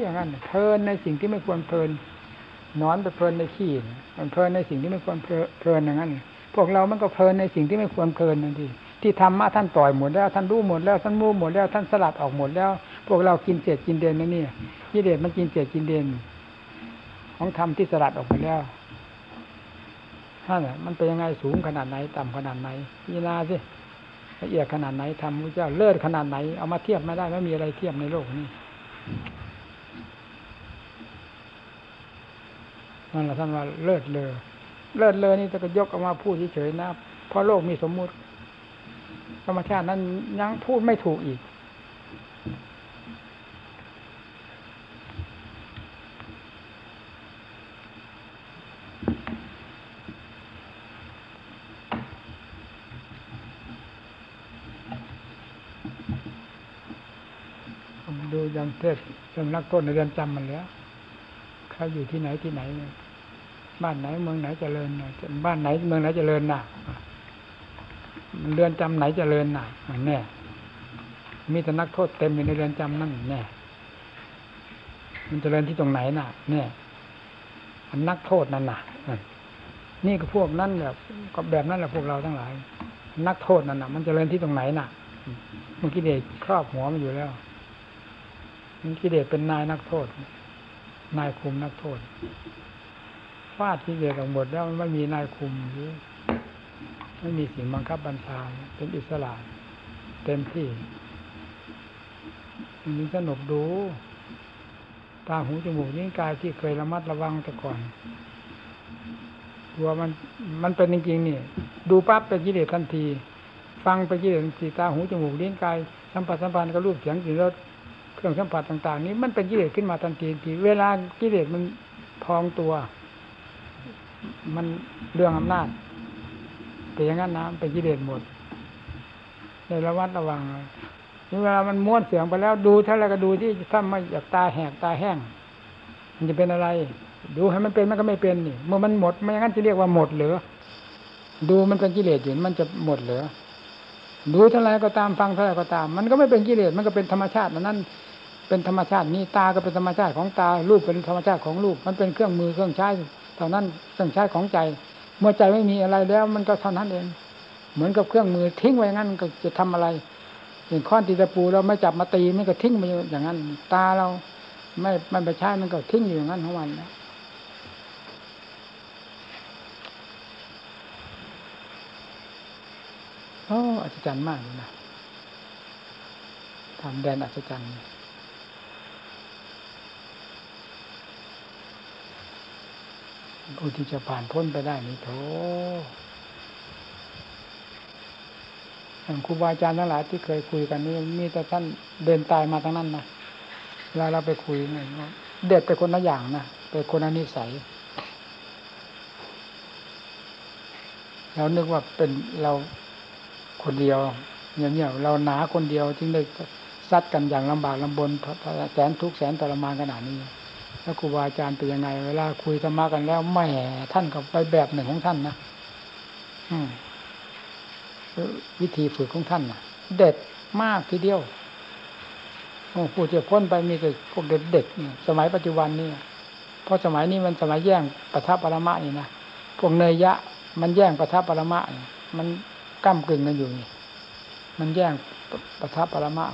อย่างนั้นเพลินในสิ่งที่ไม่ควรเพลิน นอนไปเพลินในขี้มันเพลินในสิ่งที่ไม่ควรเพลินอย่างนั้น พวกเรามันก็เพลินในสิ่งที่ไม่ควรเพลินนั่นทีที่ทำมาท่านต่อยหมดแล้วท่านรู้หมดแล้วท่านมูหมดแล้วท่านสลัดออกหมดแล้ว พวกเรากินเศษกินเด่นนั่นนี่ยี่เดชมันกินเศษกินเด่นของธรรมที่สลัดออกไปแล้วนั่นมันเป็นยังไงสูงขนาดไหน ต่ำขนาดไหนยีนาสิละเอียดขนาดไหนทำพระเจ้าเลิศขนาดไหนเอามาเทียบไม่ได้ไม่มีอะไรเทียบในโลกนี้ นั่นแหละท่านว่าเลิศเลอเลิศเลอนี่จะก็ยกออกมาพูดเฉยๆนะเพราะโลกมีสมมุติ ธรรมชาตินั้นยังพูดไม่ถูกอีก ดูยังเทศเรื่องนักโทษในเรือนจำมันแล้ว เขาอยู่ที่ไหนที่ไหน บ้านไหนเมืองไหนเจริญบ้านไหนเมืองไหนเจริญน่ะเรือนจำไหนเจริญน่ะแน่มีแต่นักโทษเต็มอยู่ในเรือนจำนั่นแน่มันเจริญที่ตรงไหนน่ะเนี่ยนักโทษนั่นน่ะนี่ก็พวกนั่นแบบก็แบบนั้นแหละพวกเราทั้งหลาย นักโทษนั่นน่ะ มันเจริญที่ตรงไหนน่ะเมื่อกี้เด็กครอบหัวมันอยู่แล้วมันกิเลสเป็นนายนักโทษ นายคุมนักโทษฟาดกิเลสออกหมดแล้วมันไม่มีนายคุมหรือไม่มีสิ่งบังคับบัญชาเป็นอิสระเต็มที่มันสนุกดูตาหูจมูกนิ้วกายที่เคยระมัดระวังแต่ก่อนกลัวมันมันเป็นจริงๆนี่ดูปั๊บเป็นกิเลสทันที ฟังเป็นกิเลสทันทีตาหูจมูกลิ้นกายสัมผัสสัมพันธ์กับรูปเสียงกลิ่นรส เครื่องสัมผัสต่าง ๆ นี้มันเป็นกิเลสขึ้นมาทันทีทีเวลากิเลสมันพองตัว มันเรื่องอำนาจแต่อย่างนั้นนะเป็นกิเลสหมดในระวัดระวังนี่เวลามันม้วนเสียงไปแล้วดูเท่าไรก็ดูที่ถ้าไม่อยากตาแหกตาแห้ง มันจะเป็นอะไร ดูให้มันเป็นมันก็ไม่เป็นนี่เมื่อมันหมดไม่อย่างนั้นจะเรียกว่าหมดหรือดูมันเป็นกิเลสอยู่มันจะหมดเหรือดูเท่าไรก็ตามฟังเท่าไรก็ตาม มันก็ไม่เป็นกิเลสมันก็เป็นธรรมชาตินั้น เป็นธรรมชาตินี่ตาก็เป็นธรรมชาติของตารูปเป็นธรรมชาติของรูป มันเป็นเครื่องมือเครื่องใช้เท่านั้นเครื่องใช้ของใจ เมื่อใจไม่มีอะไรแล้ว มันก็เท่านั้นเอง เหมือนกับเครื่องมือทิ้งไว้งั้นก็จะทำอะไรอย่างค้อนตีตะปูเราไม่จับมาตีมันก็ทิ้งไปอย่างนั้น ตาเราไม่ไม่ไปใช้มันก็ทิ้งอยู่อย่างนั้นของมันนะโอ้อัศจรรย์มากเลยนะทำแดนอัศจรรย์ ผู้ที่จะผ่านพ้นไปได้นี่โถอย่างครูบาอาจารย์ทั้งหลายที่เคยคุยกันนี่มีแต่ท่านเดินตายมาทั้งนั้นนะเวลาเราไปคุยเนี่ยเด็ดไปคนละอย่างนะเป็นคนละนิสัยเรานึกว่าเป็นเราคนเดียวเงียบๆเราหนาคนเดียวจึงได้ซัดกันอย่างลำบากลำบนแสนทุกข์แสนทรมานขนาดนี้ แล้วครูบาอาจารย์เป็นยังไง เวลาคุยธรรมะกันแล้วแหมท่านกับไปแบบหนึ่งของท่านนะอืวิธีฝึกของท่านนะเด็ดมากทีเดียวโอ้ผู้เจะพ้นไปมีแต่พวกเด็ดเด็ดสมัยปัจจุบันนี่เพราะสมัยนี้มันสมัยแย่งปะทัปปรมะนี่นะพวกเนยยะ มันแย่งปะทัปปรมะมันก้ากึ่งกันอยู่นี่มันแย่งปะทัปปรมะ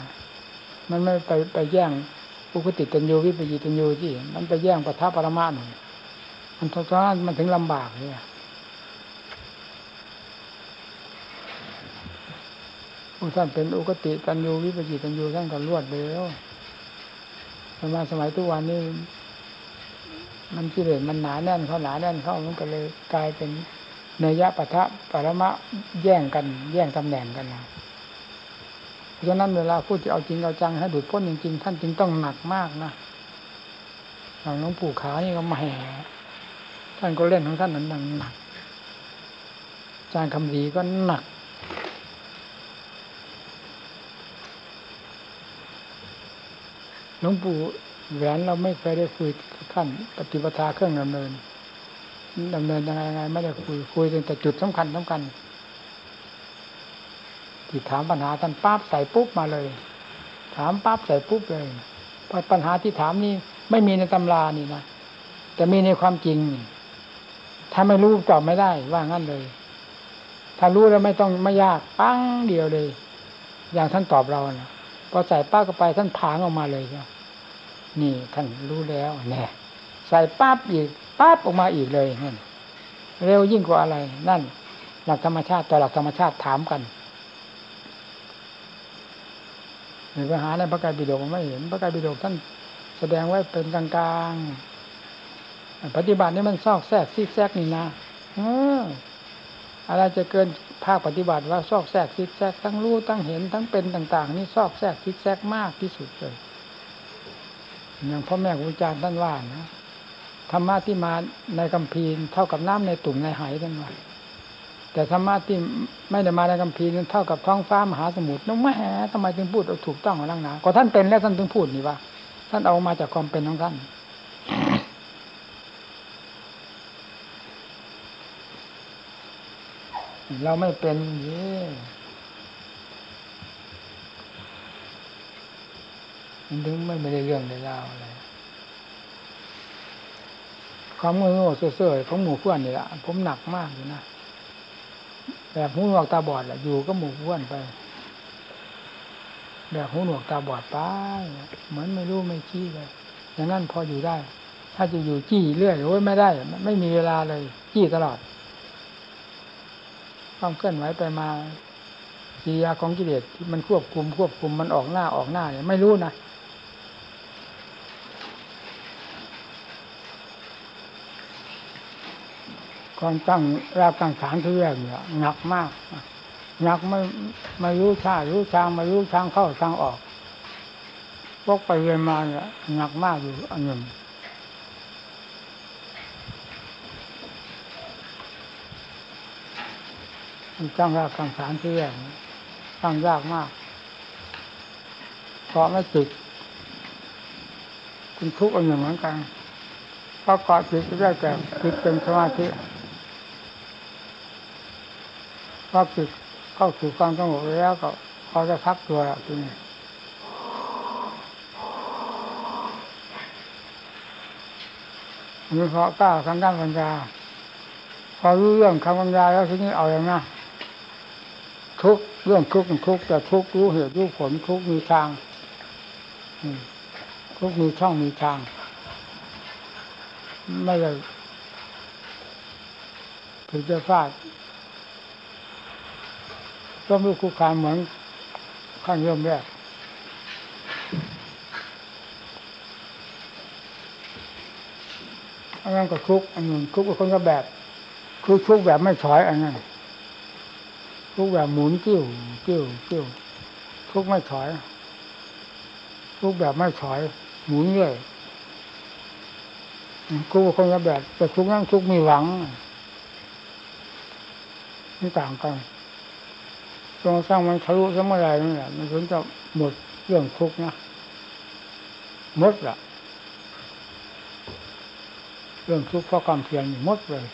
มันไม่ไปไปแย่ง อุคติตัญญูวิปยิตัญญูที่มันไปแย่งปทัปรมะหนึ่งมันทศนั้นมันถึงลำบากเลยผู้ท่านเป็นอุกติตันยูวิปจิตันยูท่านก็รวดเร็วแต่มาสมัยทุกวันนี้ มันกิเลสมันหนาแน่นเข้าหนาแน่นเข้ามันก็เลยกลายเป็นเนยยะปะทะปรมะแย่งกัน แย่งตำแหน่งกันนะ เพราะฉะนั้นเวลาพูดจะเอาจริงเอาจังให้ดูดพ้นจริงๆท่านจึงต้องหนักมากนะหลังหลวงปู่ขานี่ก็มาแห่ท่านก็เล่นของท่านนั้นหนักจางคำดีก็หนัก หลวงปู่แหวนเราไม่เคยได้คุยขั้นปฏิปทาเครื่องดำเนินดำเนินยังไงไม่ได้คุยคุยแต่จุดสำคัญสำคัญ ที่ถามปัญหาท่านปั๊บใส่ปุ๊บมาเลย ถามปั๊บใส่ปุ๊บเลยพราปัญหาที่ถามนี่ไม่มีในตำรานี่นะแต่มีในความจริง ถ้าไม่รู้ตอบไม่ได้ ว่างั้นเลย ถ้ารู้แล้วไม่ต้องไม่ยากปั้งเดียวเลย อย่างท่านตอบเรานะพอใส่ป้าก็ไปท่านผางออกมาเลยนี่ท่านรู้แล้วแน่ใส่ปั๊บอีกปั๊บออกมาอีกเลยนั่นเร็วยิ่งกว่าอะไร นั่น หลักธรรมชาติต่อหลักธรรมชาติถามกัน หรือปัญหาในพระไตรปิฎกไม่เห็น พระไตรปิฎกท่านแสดงไว้เป็นกลางๆ ปฏิบัตินี่มันซอกแทรกซีแซกนี่นะอะไรจะเกินภาคปฏิบัติว่าซอกแซกซิกแซกทั้งรู้ทั้งเห็นทั้งเป็นต่าง ๆ นี่ซอกแซกซิกแซกมากที่สุดเลยอย่างพ่อแม่ครูอาจารย์ท่านว่านะธรรมะที่มาในคัมภีร์เท่ากับน้ำในตุ่มในไหท่านว่า แต่ธรรมะที่ไม่ได้มาในคัมภีร์นั้นเท่ากับท้องฟ้ามหาสมุทรน้องแม่ทำไมถึงพูดถูกต้องของลังนาก็ท่านเป็นแล้วท่านถึงพูดนี่ว่า ท่านเอามาจากความเป็นของท่านเราไม่เป็นเย่มันถึงไม่ได้เรื่องได้ราวอะไรความโง่ๆเสื่อๆของหมู่เพื่อนนี่แหละผมหนักมากอยู่นะ แบบหูหนวกตาบอดแหละอยู่ก็หมู่เพื่อนไป แบบหูหนวกตาบอดไปเหมือนไม่รู้ไม่ชี้เลยอย่างนั้นพออยู่ได้ ถ้าจะอยู่จี้เรื่อยโอ้ยไม่ได้ ไม่มีเวลาเลย จี้ตลอดความเคลื่อนไหวไปมากิริยาของกิเลสที่มันควบคุมควบคุมมันออกหน้าออกหน้าเนี่ยไม่รู้นะ ความตั้งรากตั้งฐานที่แรกเนี่ยหนักมากหนักไม่ไม่รู้ชาติรู้ทางไม่รู้ทางเข้าทางออกพกไปเรียนมาเนี่ยหนักมากอยู่อันหนึ่งตั้งรากตั้งฐานที่แรกตั้งยากมากเพราะไม่ติดเป็นทุกข์อันหนึ่งเหมือนกันเพราะเกาะจิตจะได้แต่จิตเป็นสมาธิ พอจิตเข้าสู่ความสงบแล้วก็เขาจะพักตัวแล้วทีนี้มีเพราะกล้าทางด้านปัญญา พอรู้เรื่องคำปัญญาแล้วทีนี้เอาอย่างนะทุกเรื่องทุกทุกแต่ทุกรู้เหตุรู้ผลทุกมีทางทุกมีช่องมีทาง ไม่เลยถึงจะฟาด ก็มีคุกคามเหมือนขั้นเริ่มแรกอันนั้นก็ทุกอันนึงทุกข์ก็คนแบบคือทุกแบบไม่ถอยอันนั้นทุกแบบหมุนกิ้วกิ้วกิ้วทุกไม่ถอยทุกแบบไม่ถอย หมุนเรื่อยทุกข์คนละแบบ แต่ทุกนั้นทุกมีหวังนี่ต่างกัน จงสร้างมันทะลุสมัยไรนี่แหละมันถึงจะหมดเรื่องทุกข์นะหมดละเรื่องทุกข์เพราะความเพียรหมดเลย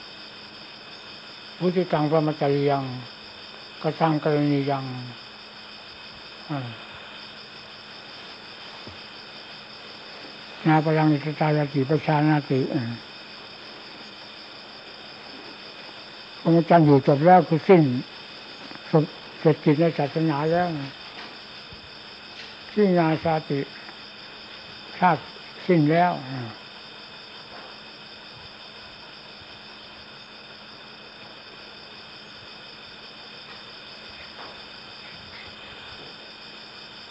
พุทธิตังประมาจาริยังกระตังกรณียังนาพลังอิสตายาติประชานาติพระอาจารย์อยู่จบแล้วคือสิ้น เสร็จกิจในศาสนาแล้วที่งาสาติชาติสิ้นแล้ว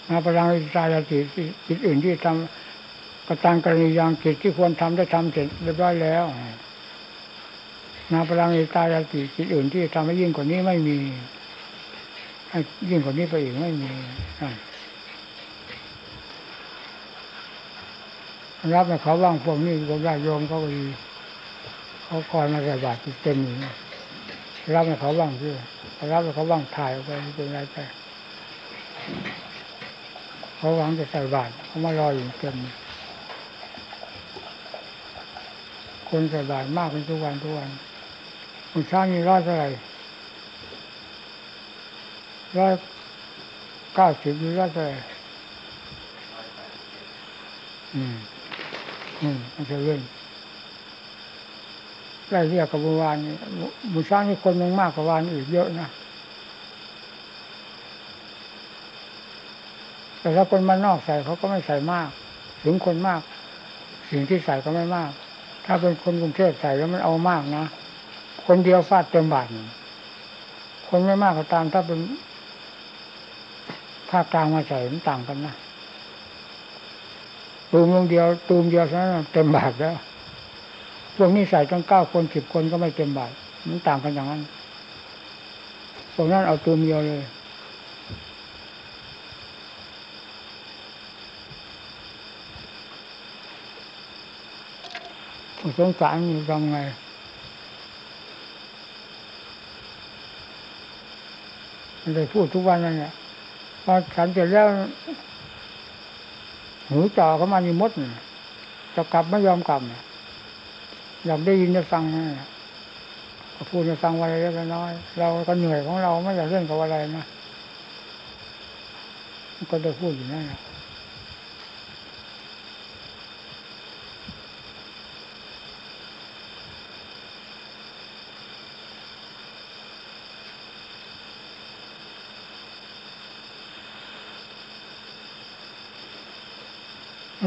มาพลังอิสายาติจิตอื่นที่ทำกระตังกรณียังกิจที่ควรทำได้ทำเสร็จเรียบร้อยแล้วนาพลังอิสายาติจิตอื่นที่ทำให้ยิ่งกว่านี้ไม่มี ยิ่งกว่านี้ไปอีกไม่มีรับในเขาว่างพวกนี้พวกญาติโยมเขาก็ดีเขาคอยมาใส่บาตรเต็มอยู่รับในเขาว่างที่รับในเขาว่างถ่ายออกไปเป็นไรไปเขาหวังจะใส่บาตรเขามารออยู่เต็มคนใส่บาตรมากเป็นทุกวันทุกวันคุณช้างมีรอดเท่าไหร่ ร้อยเก้าสิบหรือร้อยเท่าไหร่อืมอืมมันจะเล่นไล่เรียกกับเมื่อวานนี้บุช้างนี่คนยังมากกว่าวานอีกเยอะนะแต่ถ้าคนมานอกใส่เขาก็ไม่ใส่มาก ถึงคนมาก สิ่งที่ใส่ก็ไม่มาก ถ้าเป็นคนกรุงเทพใส่แล้วมันเอามากนะคนเดียวฟาดเต็มบาทคนไม่มากก็ตาม ถ้าเป็น ภาคกลางมาใส่มันต่างกันนะตูมลงเดียว ตูมเดียวเท่านั้นเต็มบาทแล้วพวกนี้ใส่ตั้งเก้าคนสิบคนก็ไม่เต็มบาทมันต่างกันอย่างนั้นพวกนั้นเอาตูมเดียวเลยสงสารอยู่ทำไงมันเลยพูดทุกวันนั่นแหละ อฉันเสร็จแล้วหูจ่อเข้ามานี่มดจะกลับไม่ยอมกลับอยากได้ยินจะฟังก็พูดจะฟังอะไรเล็กน้อย เราก็เหนื่อยของเราไม่อยากเล่นกับอะไรนะก็จะพูดอยู่นั่นแหละ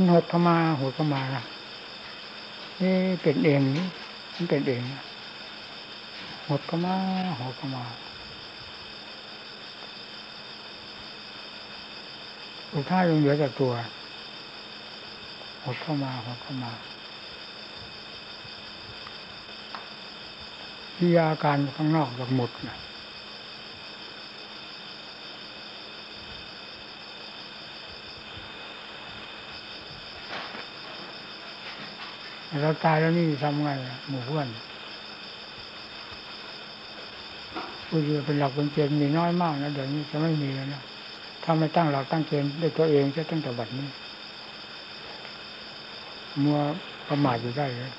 มันหดเข้ามาหดเข้ามานะนี่เป็นเองนี่มันเป็นเองหดเข้ามาหดเข้ามาสุดท้ายยังเหลือแต่ตัวหดเข้ามาหดเข้ามากิริยาอาการข้างนอกจากหมดนะ เราตายแล้วนี่ทำไงหมู่เพื่อนผู้ที่เป็นหลักเป็นเกณฑ์มีน้อยมากนะเดี๋ยวนี้จะไม่มีแล้วนะถ้าไม่ตั้งหลักตั้งเกณฑ์ด้วยตัวเองจะตั้งแต่บัดนี้ มัวประมาทอยู่ได้เลย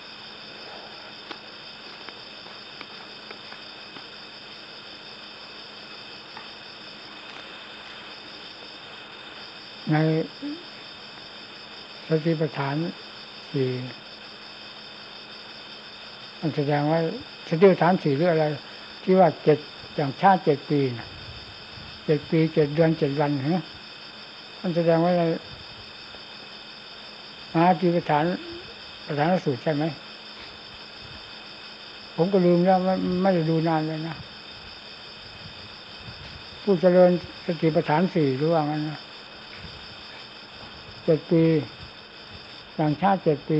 ในสติปัฏฐานสี่ มันแสดงว่าสติปัฏฐานสี่หรืออะไร ที่ว่าเจ็ดอย่างชาติเจ็ดปีนะเจ็ดปีเจ็ดเดือนเจ็ดวันฮะมันแสดงว่าอะไรมหาจิปัฏฐานประธานสูตรใช่ไหมผมก็ลืมแล้วไม่ไม่ได้ดูนานเลยนะผู้เจริญสติปัฏฐานสี่หรือว่างั้นนะเจ็ดปีต่างชาติเจ็ดปี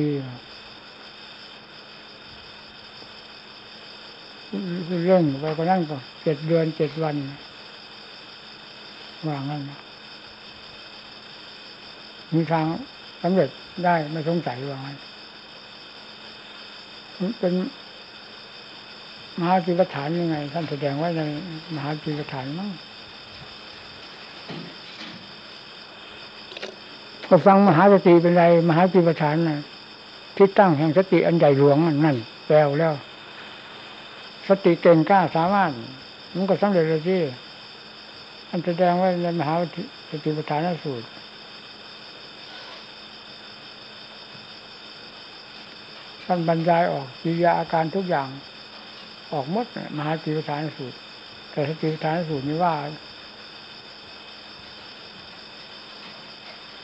เร่งไปก็นั่นก็เจ็ดเดือนเจ็ดวันว่างั้นนมีทางสำเร็จได้ไม่สงสัยว่างั้นมันเป็นมหาจิตฐานยังไง ท่านแสดงไว้ในมหาจิตฐานมั้งก็ฟังมหาสติเป็นไร มหาจิตฐานน่ะที่ตั้งแห่งสติอันใหญ่หลวงนั่นแปลแล้ว สติเก่งกล้าสามารถ มันก็สำเร็จเลยที่อันแสดงไว้ในมหาสติปัฏฐานสูตรท่านบรรยายออกกิริยาอาการทุกอย่าง ออกหมดมหาสติปัฏฐานสูตร แต่สติปัฏฐานสูตรนี้ว่า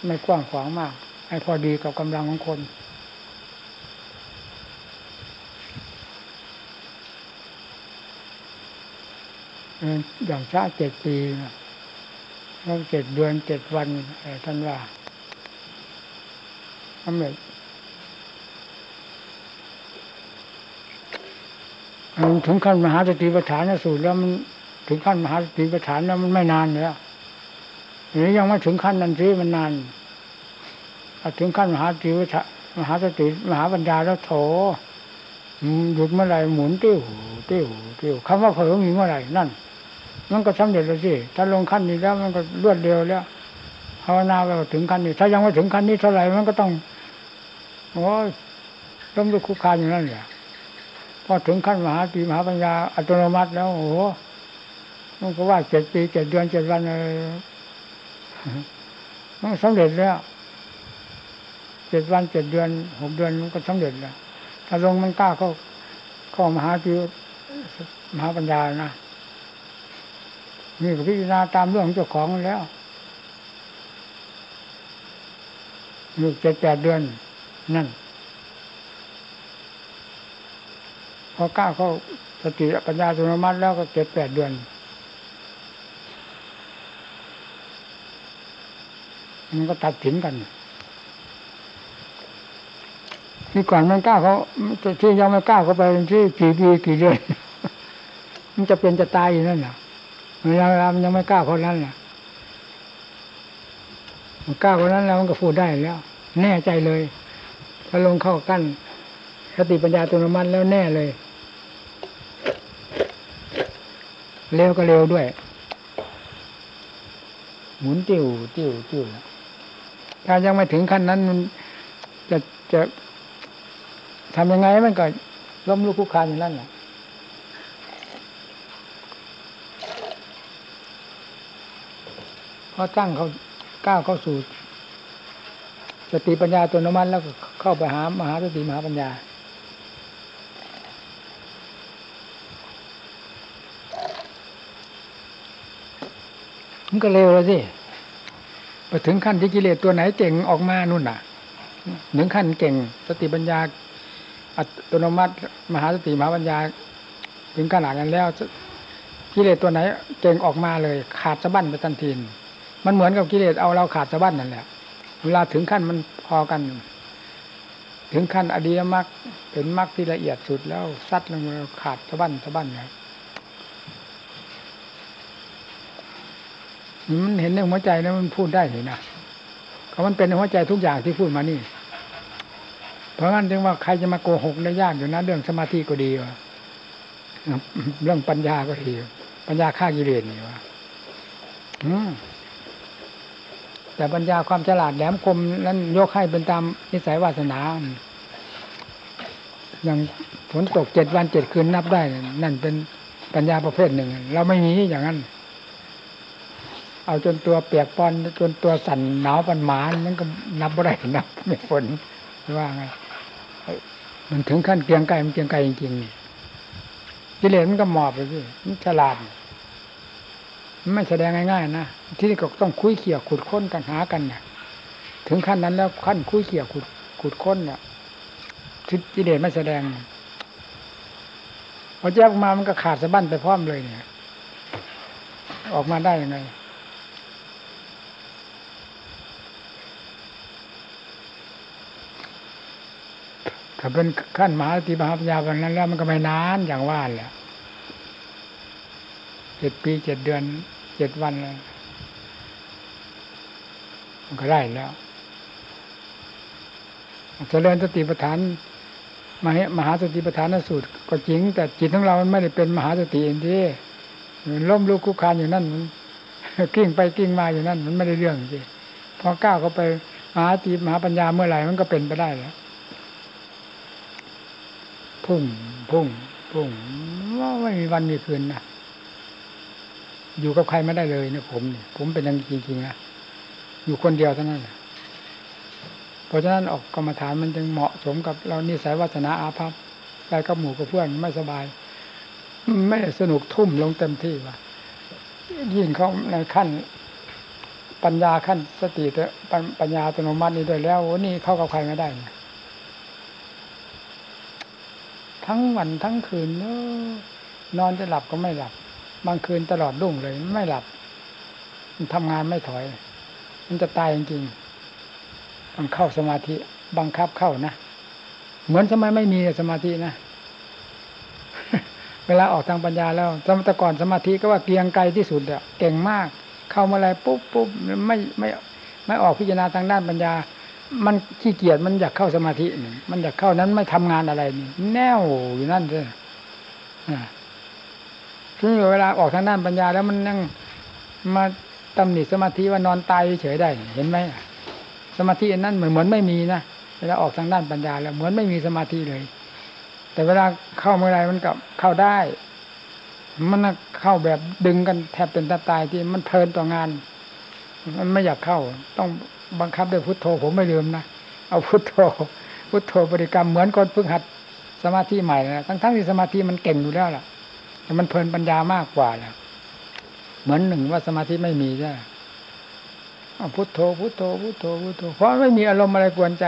ไม่กว้างขวางมาก ให้พอดีกับกำลังของคน อย่างช้าเจ็ดปีแล้วเจ็ดเดือนเจ็ดวันท่านว่าสำเร็จถึงขั้นมหาสติปัฏฐานสูตรแล้วมันถึงขั้นมหาสติปัฏฐานแล้วมันไม่นานแล้วหรือยังไม่ถึงขั้นนั้นสิมันนานถึงขั้นมหาสติมหาสติมหาปัญญาแล้วโถหยุดเมื่อไหร่หมุนติ้วติ้วติ้วคำว่าเผลอมีเมื่อไหร่นั่น มันก็สำเร็จแล้วสิถ้าลงขั้นนี้แล้วมันก็รวดเร็วแล้วภาวนาไปถึงขั้นนี้ ถ้ายังไม่ถึงขั้นนี้เท่าไหร่มันก็ต้องโอ้ยล้มลุกคุกคานอยู่นั่นแหละพอถึงขั้นมหาปีมหาปัญญาอัตโนมัติแล้วโอ้โหมันก็ว่าเจ็ดปีเจ็ดเดือนเจ็ดวันเลยมันสำเร็จแล้วเจ็ดวันเจ็ดเดือนหกเดือนมันก็สำเร็จแล้วถ้าลงมันกล้าเข้าเข้ามหาปีมหาปัญญานะ นี่ก็พิจารณาตามเรื่องของเจ้าของแล้วอยู่เจ็ดแปดเดือนนั่น พอก้าวเข้าสติปัญญาสุนมัติแล้วก็เจ็ดแปดเดือนมันก็ตัดสินกันที่ก่อนมันกล้าเขาที่ยังไม่กล้าเข้าไปที่กี่ปีกี่เดือนมันจะเป็นจะตายอยู่นั่นน่ะ ลามันยังไม่กล้าคนนั้นน่ะมันกล้าคนนั้นแล้วมันก็พูดได้แล้ว แน่ใจเลย ถ้าลงเข้ากั้นสติปัญญาตัวนมันแล้วแน่เลยเร็วก็เร็วด้วย หมุนติ้วติ้วติ้วถ้ายังไม่ถึงขั้นนั้นมันจะจะทำยังไงมันก็ล้มลุกคุกคานอย่างนั้นแหละ พอตั้งเขาก้าวเข้าสู่สติปัญญาตัวนมันแล้วก็เข้าไปหามหาสติมหาปัญญา มันก็เร็วแล้วสิไปถึงขั้นที่กิเลสตัวไหนเก่งออกมานู่นน่ะถึงขั้นเก่ง สติปัญญา อัตโนมัติ มหาสติมหาปัญญา ถึงขนาดนั้นแล้วกิเลสตัวไหนเก่งออกมาเลย ขาดสะบั้นไปทันที มันเหมือนกับกิเลสเอาเราขาดสะบั้นนั่นแหละ เวลาถึงขั้นมันพอกัน ถึงขั้นอดียมรรคเป็นมรรคที่ละเอียดสุดแล้วซัดลงมาขาดสะบั้นสะบั้นเลยมันเห็นในหัวใจแล้วมันพูดได้เลยนะเขามันเป็นในหัวใจทุกอย่างที่พูดมานี่ เพราะงั้นจึงว่าใครจะมาโกหกได้ยากอยู่นะเรื่องสมาธิก็ดีวะเรื่องปัญญาก็ดีปัญญาฆ่ากิเลสนี่วะอืม แต่ปัญญาความฉลาดแหลมคมนั้นยกให้เป็นตามนิสัยวาสนา อย่างฝนตกเจ็ดวันเจ็ดคืนนับได้ นั่นเป็นปัญญาประเภทหนึ่ง เราไม่มีอย่างนั้น เอาจนตัวเปียกปอนจนตัวสั่นหนาวปันหมามันก็นับไม่ได้นับไม่ฝนว่าไงมันถึงขั้นเกียงไกรมันเกียงไกรจริงๆนี่กิเลสมันก็หมอบไปสิมันฉลาด ไม่แสดงง่ายๆนะที่นี่ก็ต้องคุยเขี่ยขุดค้นกันหากันเนี่ยถึงขั้นนั้นแล้วขั้นคุยเขี่ยขุดขุดค้นเนี่ยที่กิเลสไม่แสดงพอแยกออกมามันก็ขาดสะบั้นไปพร้อมเลยเนี่ย ออกมาได้ยังไงถ้าเป็นขั้นมหาติมหาปัญญาวันนั้นแล้วมันก็ไม่นานอย่างว่าแหละเจ็ดปีเจ็ดเดือน เจ็ดวันเลยมันก็ได้แล้วเจริญสติปัฏฐานมหามหาสติปัฏฐานสูตร ก็จริง แต่จิตของเรามันไม่ได้เป็นมหาสติเองที่มันล้มลุกคุกคานอยู่นั่นมันกิ้งไปกิ้งมาอยู่นั่น มันไม่ได้เรื่องจริงพอก้าวเข้าไปมหาสติมหาปัญญาเมื่อไหร่มันก็เป็นไปได้แล้วพุ่งพุ่งพุ่งว่าไม่มีวันมีคืนนะ อยู่กับใครไม่ได้เลยนะผมเนี่ยผมเป็นอย่างจริงๆนะอยู่คนเดียวเท่านั้นเพราะฉะนั้นออกกรรมฐานมันจึงเหมาะสมกับเรานิสัยวาสนาอาภัพไปกับหมู่กับเพื่อนไม่สบาย ไม่สนุกทุ่มลงเต็มที่ว่ะยิ่งเขาในขั้น ปัญญาขั้นสติแต่ปัญญาอัตโนมัตินี้ด้วยแล้วโอ้นี่เข้ากับใครไม่ได้นะทั้งวันทั้งคืนนอนจะหลับก็ไม่หลับ บางคืนตลอดรุ่งเลย ไม่หลับ มันทำงานไม่ถอย มันจะตายจริงๆมันเข้าสมาธิ บังคับเข้านะ เหมือนสมัยไม่มีสมาธินะ เวลาออกทางปัญญาแล้วสมัยก่อนสมาธิก็ว่าเกียงไกลที่สุดอะเก่งมาก เข้ามาอะไรปุ๊บปุ๊บไม่ไม่ไม่ออกพิจารณาทางด้านปัญญา มันขี้เกียจมันอยากเข้าสมาธิมันอยากเข้านั้นไม่ทำงานอะไรนี่แน่วอยู่นั่นเลยซึ่ งเวลาออกทางด้านปัญญา แล้วมันนั่งมาตำหนิสมาธิว่านอนตายเฉยได้เห็นไหมสมาธินั้นเหมือนเหมือนไม่มีนะเวลาออกทางด้านปัญญา แล้วเหมือนไม่มีสมาธิเลย แต่เวลาเข้าเมื่อไรมันกับเข้าได้ มันเข้าแบบดึงกันแทบเป็นตาตายที่มันเพลินต่องาน มันไม่อยากเข้า ต้องบังคับด้วยพุทโธผมไม่ลืมนะเอาพุทโธพุทโธบริกรรมเหมือนคนฝึกหัดสมาธิใหม่นะทั้งทั้งที่สมาธิมันเก่งอยู่แล้วล่ะ มันเพลินปัญญามากกว่าแล้วเหมือนหนึ่งว่าสมาธิไม่มีใช่พุทโธพุทโธพุทโธพุทโธเพราะไม่มีอารมณ์อะไรกวนใจ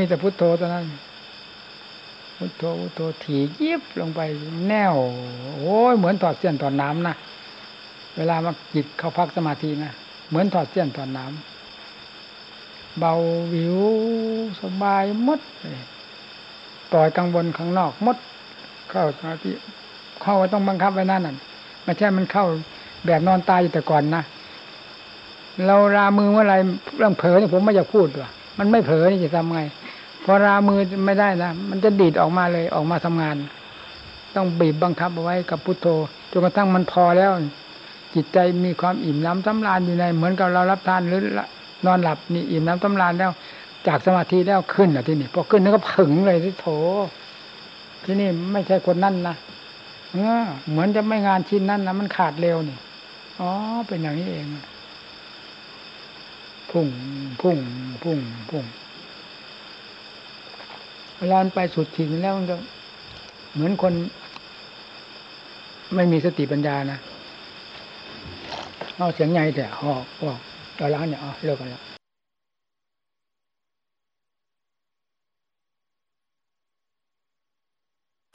มีแต่พุทโธเท่านั้นพุทโธพุทโธถี่ยิบลงไปแน่วโอ้ยเหมือนถอดเส้นถอดน้ำนะเวลามาจิตเข้าพักสมาธินะเหมือนถอดเส้นถอดน้ำเบาวิวสบายมดปล่อยกังวลข้างนอกมด เข้าสมาธิ เข้าต้องบังคับไว้นั่นน่ะไม่ใช่มันเข้าแบบนอนตายอยู่แต่ก่อนนะเรารามือเมื่อไรเรื่องเผลอนี่ผมไม่อยากพูดว่ะมันไม่เผลอนี่จะทำไงพอรามือไม่ได้นะมันจะดีดออกมาเลยออกมาทำงาน ต้องบีบบังคับเอาไว้กับพุทโธจนกระทั่งมันพอแล้ว จิตใจมีความอิ่มน้ำสำราญอยู่ในเหมือนกับเรารับทานหรือนอนหลับนี่อิ่มน้ำตำรานแล้ว จากสมาธิแล้วขึ้นอะที่นี่พอขึ้นแล้วก็ผึ่งเลยที่โถที่นี่ไม่ใช่คนนั่นนะ เออเหมือนจะไม่งานชิ้นนั้นนะมันขาดเร็วนี่อ๋อเป็นอย่างนี้เองพุ่งพุ่งพุ่งพุ่งเวลาไปสุดขีดแล้วมันจะเหมือนคน ไม่มีสติปัญญานะเอาเสียงใหญ่แต่หอกหอกเราล้างเนี่ยอ๋อเลิกกันแล้ว